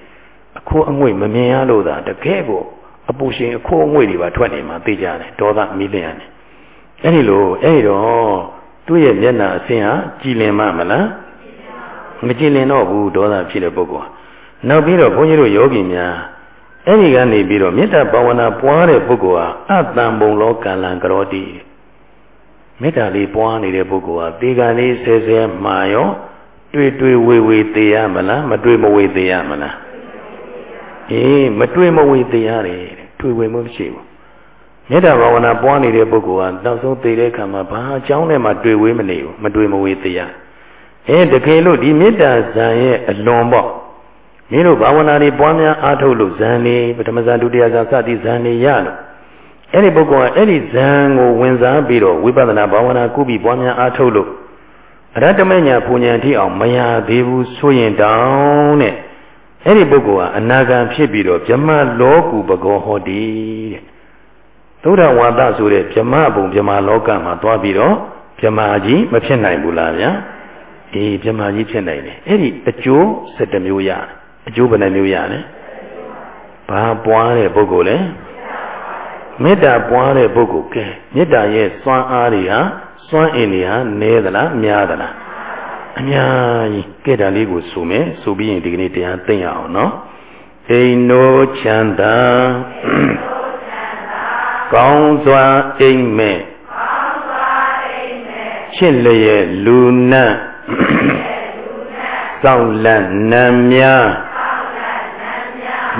အခိုးအငွေ့မမြင်ရလို့သာတကယ်ကိုအပူရှင်အခိုးအငွေ့တွေပါထွက်နေမှာသိကြတယ်ဒေါသမီးလျံနေအဲ့ဒီလိုအဲ့ဒီတော့သူ့ရဲ့မျက်နှာအဆင်းဟာကြည်လင်မှမလား မကြည်လင်တော့ဘူးဒေါသဖြစ်တဲ့ပုဂ္ဂိုလ်ဟာနောက်ပြီးတော့ဘုန်းကြီးတို့ယောဂီများအဲ့ဒီကနေပြီးတော့မေတ္တာဘာဝနာပွားတဲ့ပုဂ္ဂိုလ်ဟာအတန်ပုံလောကံလံကရောတိမေတ္တာလေးပွားနေတဲ့ပုဂ္ဂိုလ်ဟာဒီကံလေးဆဲဆဲမှာရောတွေ့တွေ့ဝေဝေသေးရမလားမတွေ့မဝေသေးရမလားအေးမတွေ့မဝေသေးရတယ်တွေ့ဝေမှုမရှိဘူးမေတ္တာဘာဝနာပွားနေတဲ့ပုဂ္ဂိုလ်ဟာနောက်ဆုံးသိတဲ့အခါမှာဘာအကြောင်းနဲ့မှတွေ့ဝေးမနေဘူးမတွေ့မဝေသေးရ အဲတကယ်လို့ဒီမေတ္တာဇံရဲ့အလွန်ပေါ့မင်းတို့ဘာဝနာတွေပွားများအားထုတ်လို့ဇန်နေပထမဇန်ဒုတိယဇန်စသည်ဇန်နေရလို့အဲ့ဒီပုဂ္ဂိုလ်ကအဲ့ဒီဇန်ကိုဝင်စားပြီးတော့ဝိပဿနာဘာဝနာကုပြီးပွားများအားထုတ်လို့အရတ္တမညာပူညာတိအောင်မရသေးဘူးဆိုရင်တောင်းတဲ့အဲ့ဒီပုဂ္ဂိုလ်ကအနာဂံဖြစ်ပြီးတော့ဗြဟ္မလောကူပကောဟောတိတဲ့သုဒ္ဓဝါဒဆိုတဲ့ဗြဟ္မဘုံဗြဟ္မလောကမှာသွားပြီးတော့ဗြဟ္မာကြီးမဖြစ်နိုင်ဘူးလားဗျာ အေးဗြဟ္မာကြီးဖြစ်နိုင်တယ်အဲ့ဒီအကျိုး7မျိုးရတယ်အကျိုးဘယ်နှမျိုးရလဲဘာပွားတဲ့ပုဂ္ဂိုလ်လဲမေတ္တာပွားတဲ့ပုဂ္ဂိုလ်ကဲမေတ္တာရဲ့စွမ်းအားတွေဟာစွမ်းအင်တွေဟာနည်းသလားများသလားအများကြီးကဲတာလေးကိုဆိုမယ်ဆိုပြီးရင်ဒီကနေ့တရားသိရအောင်နော်အိမ်နိုးချမ်းသာကောင်းစွာအိမ်မဲ့ချစ်လျက်လူနတ် စောင့်လန့်နံများ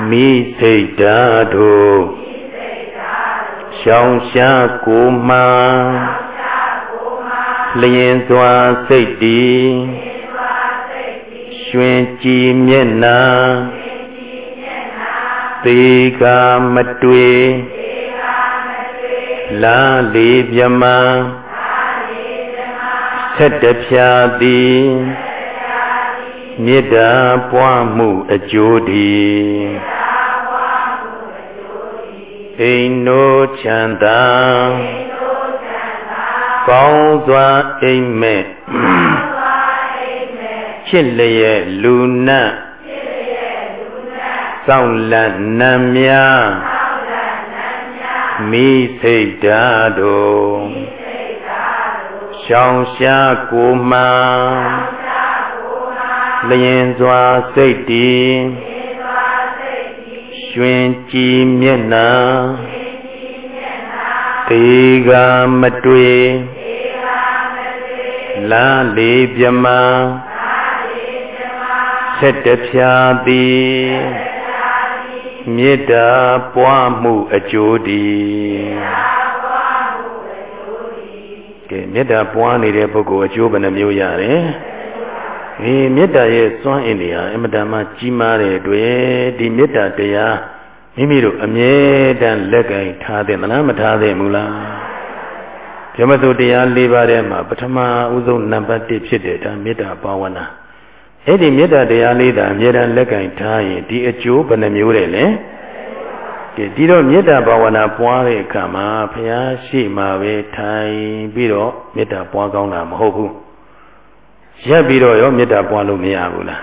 မိစိတ်ဓာတို့ရှောင်ရှားကိုမှလျင်စွာစိတ်တည်ရွှင်ကြည်မျက်နာသေကမတွေ့လာလေးမြမဆ က်တဖြာသည်မေတ္တာပွားမှုအကျိုးတည်အိမ်နိုးချမ်းသာကောင်းစွာအိမ်မဲ့ချစ်လျက်လူနတ်စောင့်လန့်နံများမိစိတ်ဓာတ်တို့ ရှောင်ရှားကိုမှလျင်စွာစိတ်တည်ရွှင်ကြည်မျက်နှာတေကမတွေ့လာလေးပြမဆက်တဖြာသည်မေတ္တာပွားမှုအကျိုးတည် ကဲမေတ္တာပွားနေတဲ့ပုဂ္ဂိုလ်အကျိုးဘယ်နှမျိုးရတယ်ဒီမေတ္တာရဲ့စွမ်းအင်တွေဟာအင်မတန်မှကြီးမားတဲ့အတွက်ဒီမေတ္တာတရားမိမိတို့အမြဲတမ်းလက်ကင်ထားတဲ့မလားမထားတဲ့မူလားပြမစုတရား၄ပါးထဲမှာပထမဥဆုံးနံပါတ်1ဖြစ်တဲ့ဒါမေတ္တာဘာဝနာအဲ့ဒီမေတ္တာတရားလေးသာအမြဲတမ်းလက်ကင်ထားရင်ဒီအကျိုးဘယ်နှမျိုးတဲ့လဲ ဒီဒီတော့မေတ္တာဘာဝနာပွားတဲ့အခါမှာဘုရားရှိမှပဲထိုင်ပြီးတော့မေတ္တာပွားကောင်းတာမဟုတ်ဘူးရက်ပြီးတော့ရောမေတ္တာပွားလို့မရဘူးလား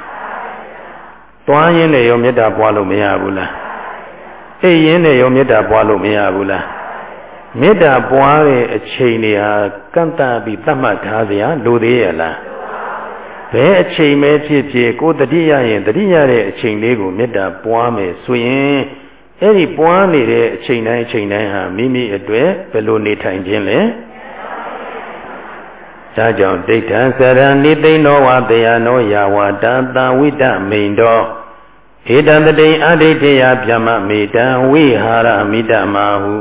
တွားရင်းနဲ့ရောမေတ္တာပွားလို့မရဘူးလားအိပ်ရင်းနဲ့ရောမေတ္တာပွားလို့မရဘူးလားမေတ္တာပွားတဲ့အချိန်တွေဟာကန့်တပြီးသတ်မှတ်ထားစရာလိုသေးရဲ့လားဘယ်အချိန်ပဲဖြစ်ဖြစ်ကိုတတိယရင်တတိယတဲ့အချိန်လေးကိုမေတ္တာပွားမယ်ဆိုရင် အဲ့ဒီပွားနေတဲ့အချိန်တိုင်းအချိန်တိုင်းဟာမိမိအတွက်ဘယ်လိုနေထိုင်ခြင်းလဲဒါကြောင့်ဒိဋ္ဌံစရဏိသိဏောဝတရားနောယာဝတာတံဝိတမိန်တော်ဧတံတတိအဒိဋ္ဌယဗျမမေတံဝိဟာရမိတမဟု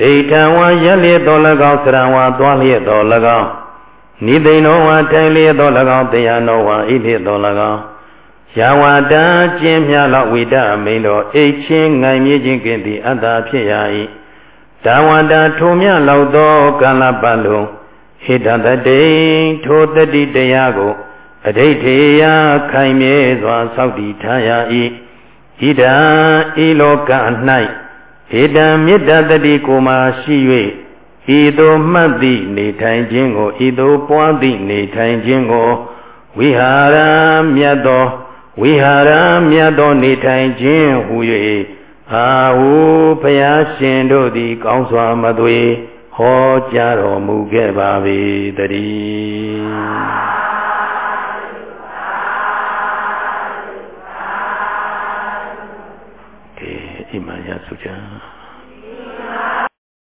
ဒိဋ္ဌံဝရက်လျက်တော်၎င်းစရံဝသွားလျက်တော်၎င်းနိသိဏောဝထိုင်လျက်တော်၎င်းတရားနောဝဣလျက်တော်၎င်း ယာဝတာကျင်းမြလောက်ဝိတမိန်တော်အိတ်ချင်းငိုင်မြခြင်းကင်သည်အတ္တဖြစ်ရ၏ဒါဝတာထိုမြလောက်သောကာလပတ်လုံးဟိတတတိထိုတတိတရားကိုအဋိဋ္ဌေယခိုင်မြဲစွာစောင့်တည်ထားရ၏ဣဒံဤလောက၌ဣဒံမေတ္တတတိကိုမှရှိ၍ဤသို့မှတ်သည့်နေထိုင်ခြင်းကိုဤသို့ပွားသည့်နေထိုင်ခြင်းကိုဝိဟာရမြတ်သော ဝိဟာရမြတ်သောနေထိုင်ခြင်းဟူ၍အာဟုဘုရားရှင်တို့သည် ကောင်းစွာမသွေဟောကြားတော်မူခဲ့ပါ၏တည်း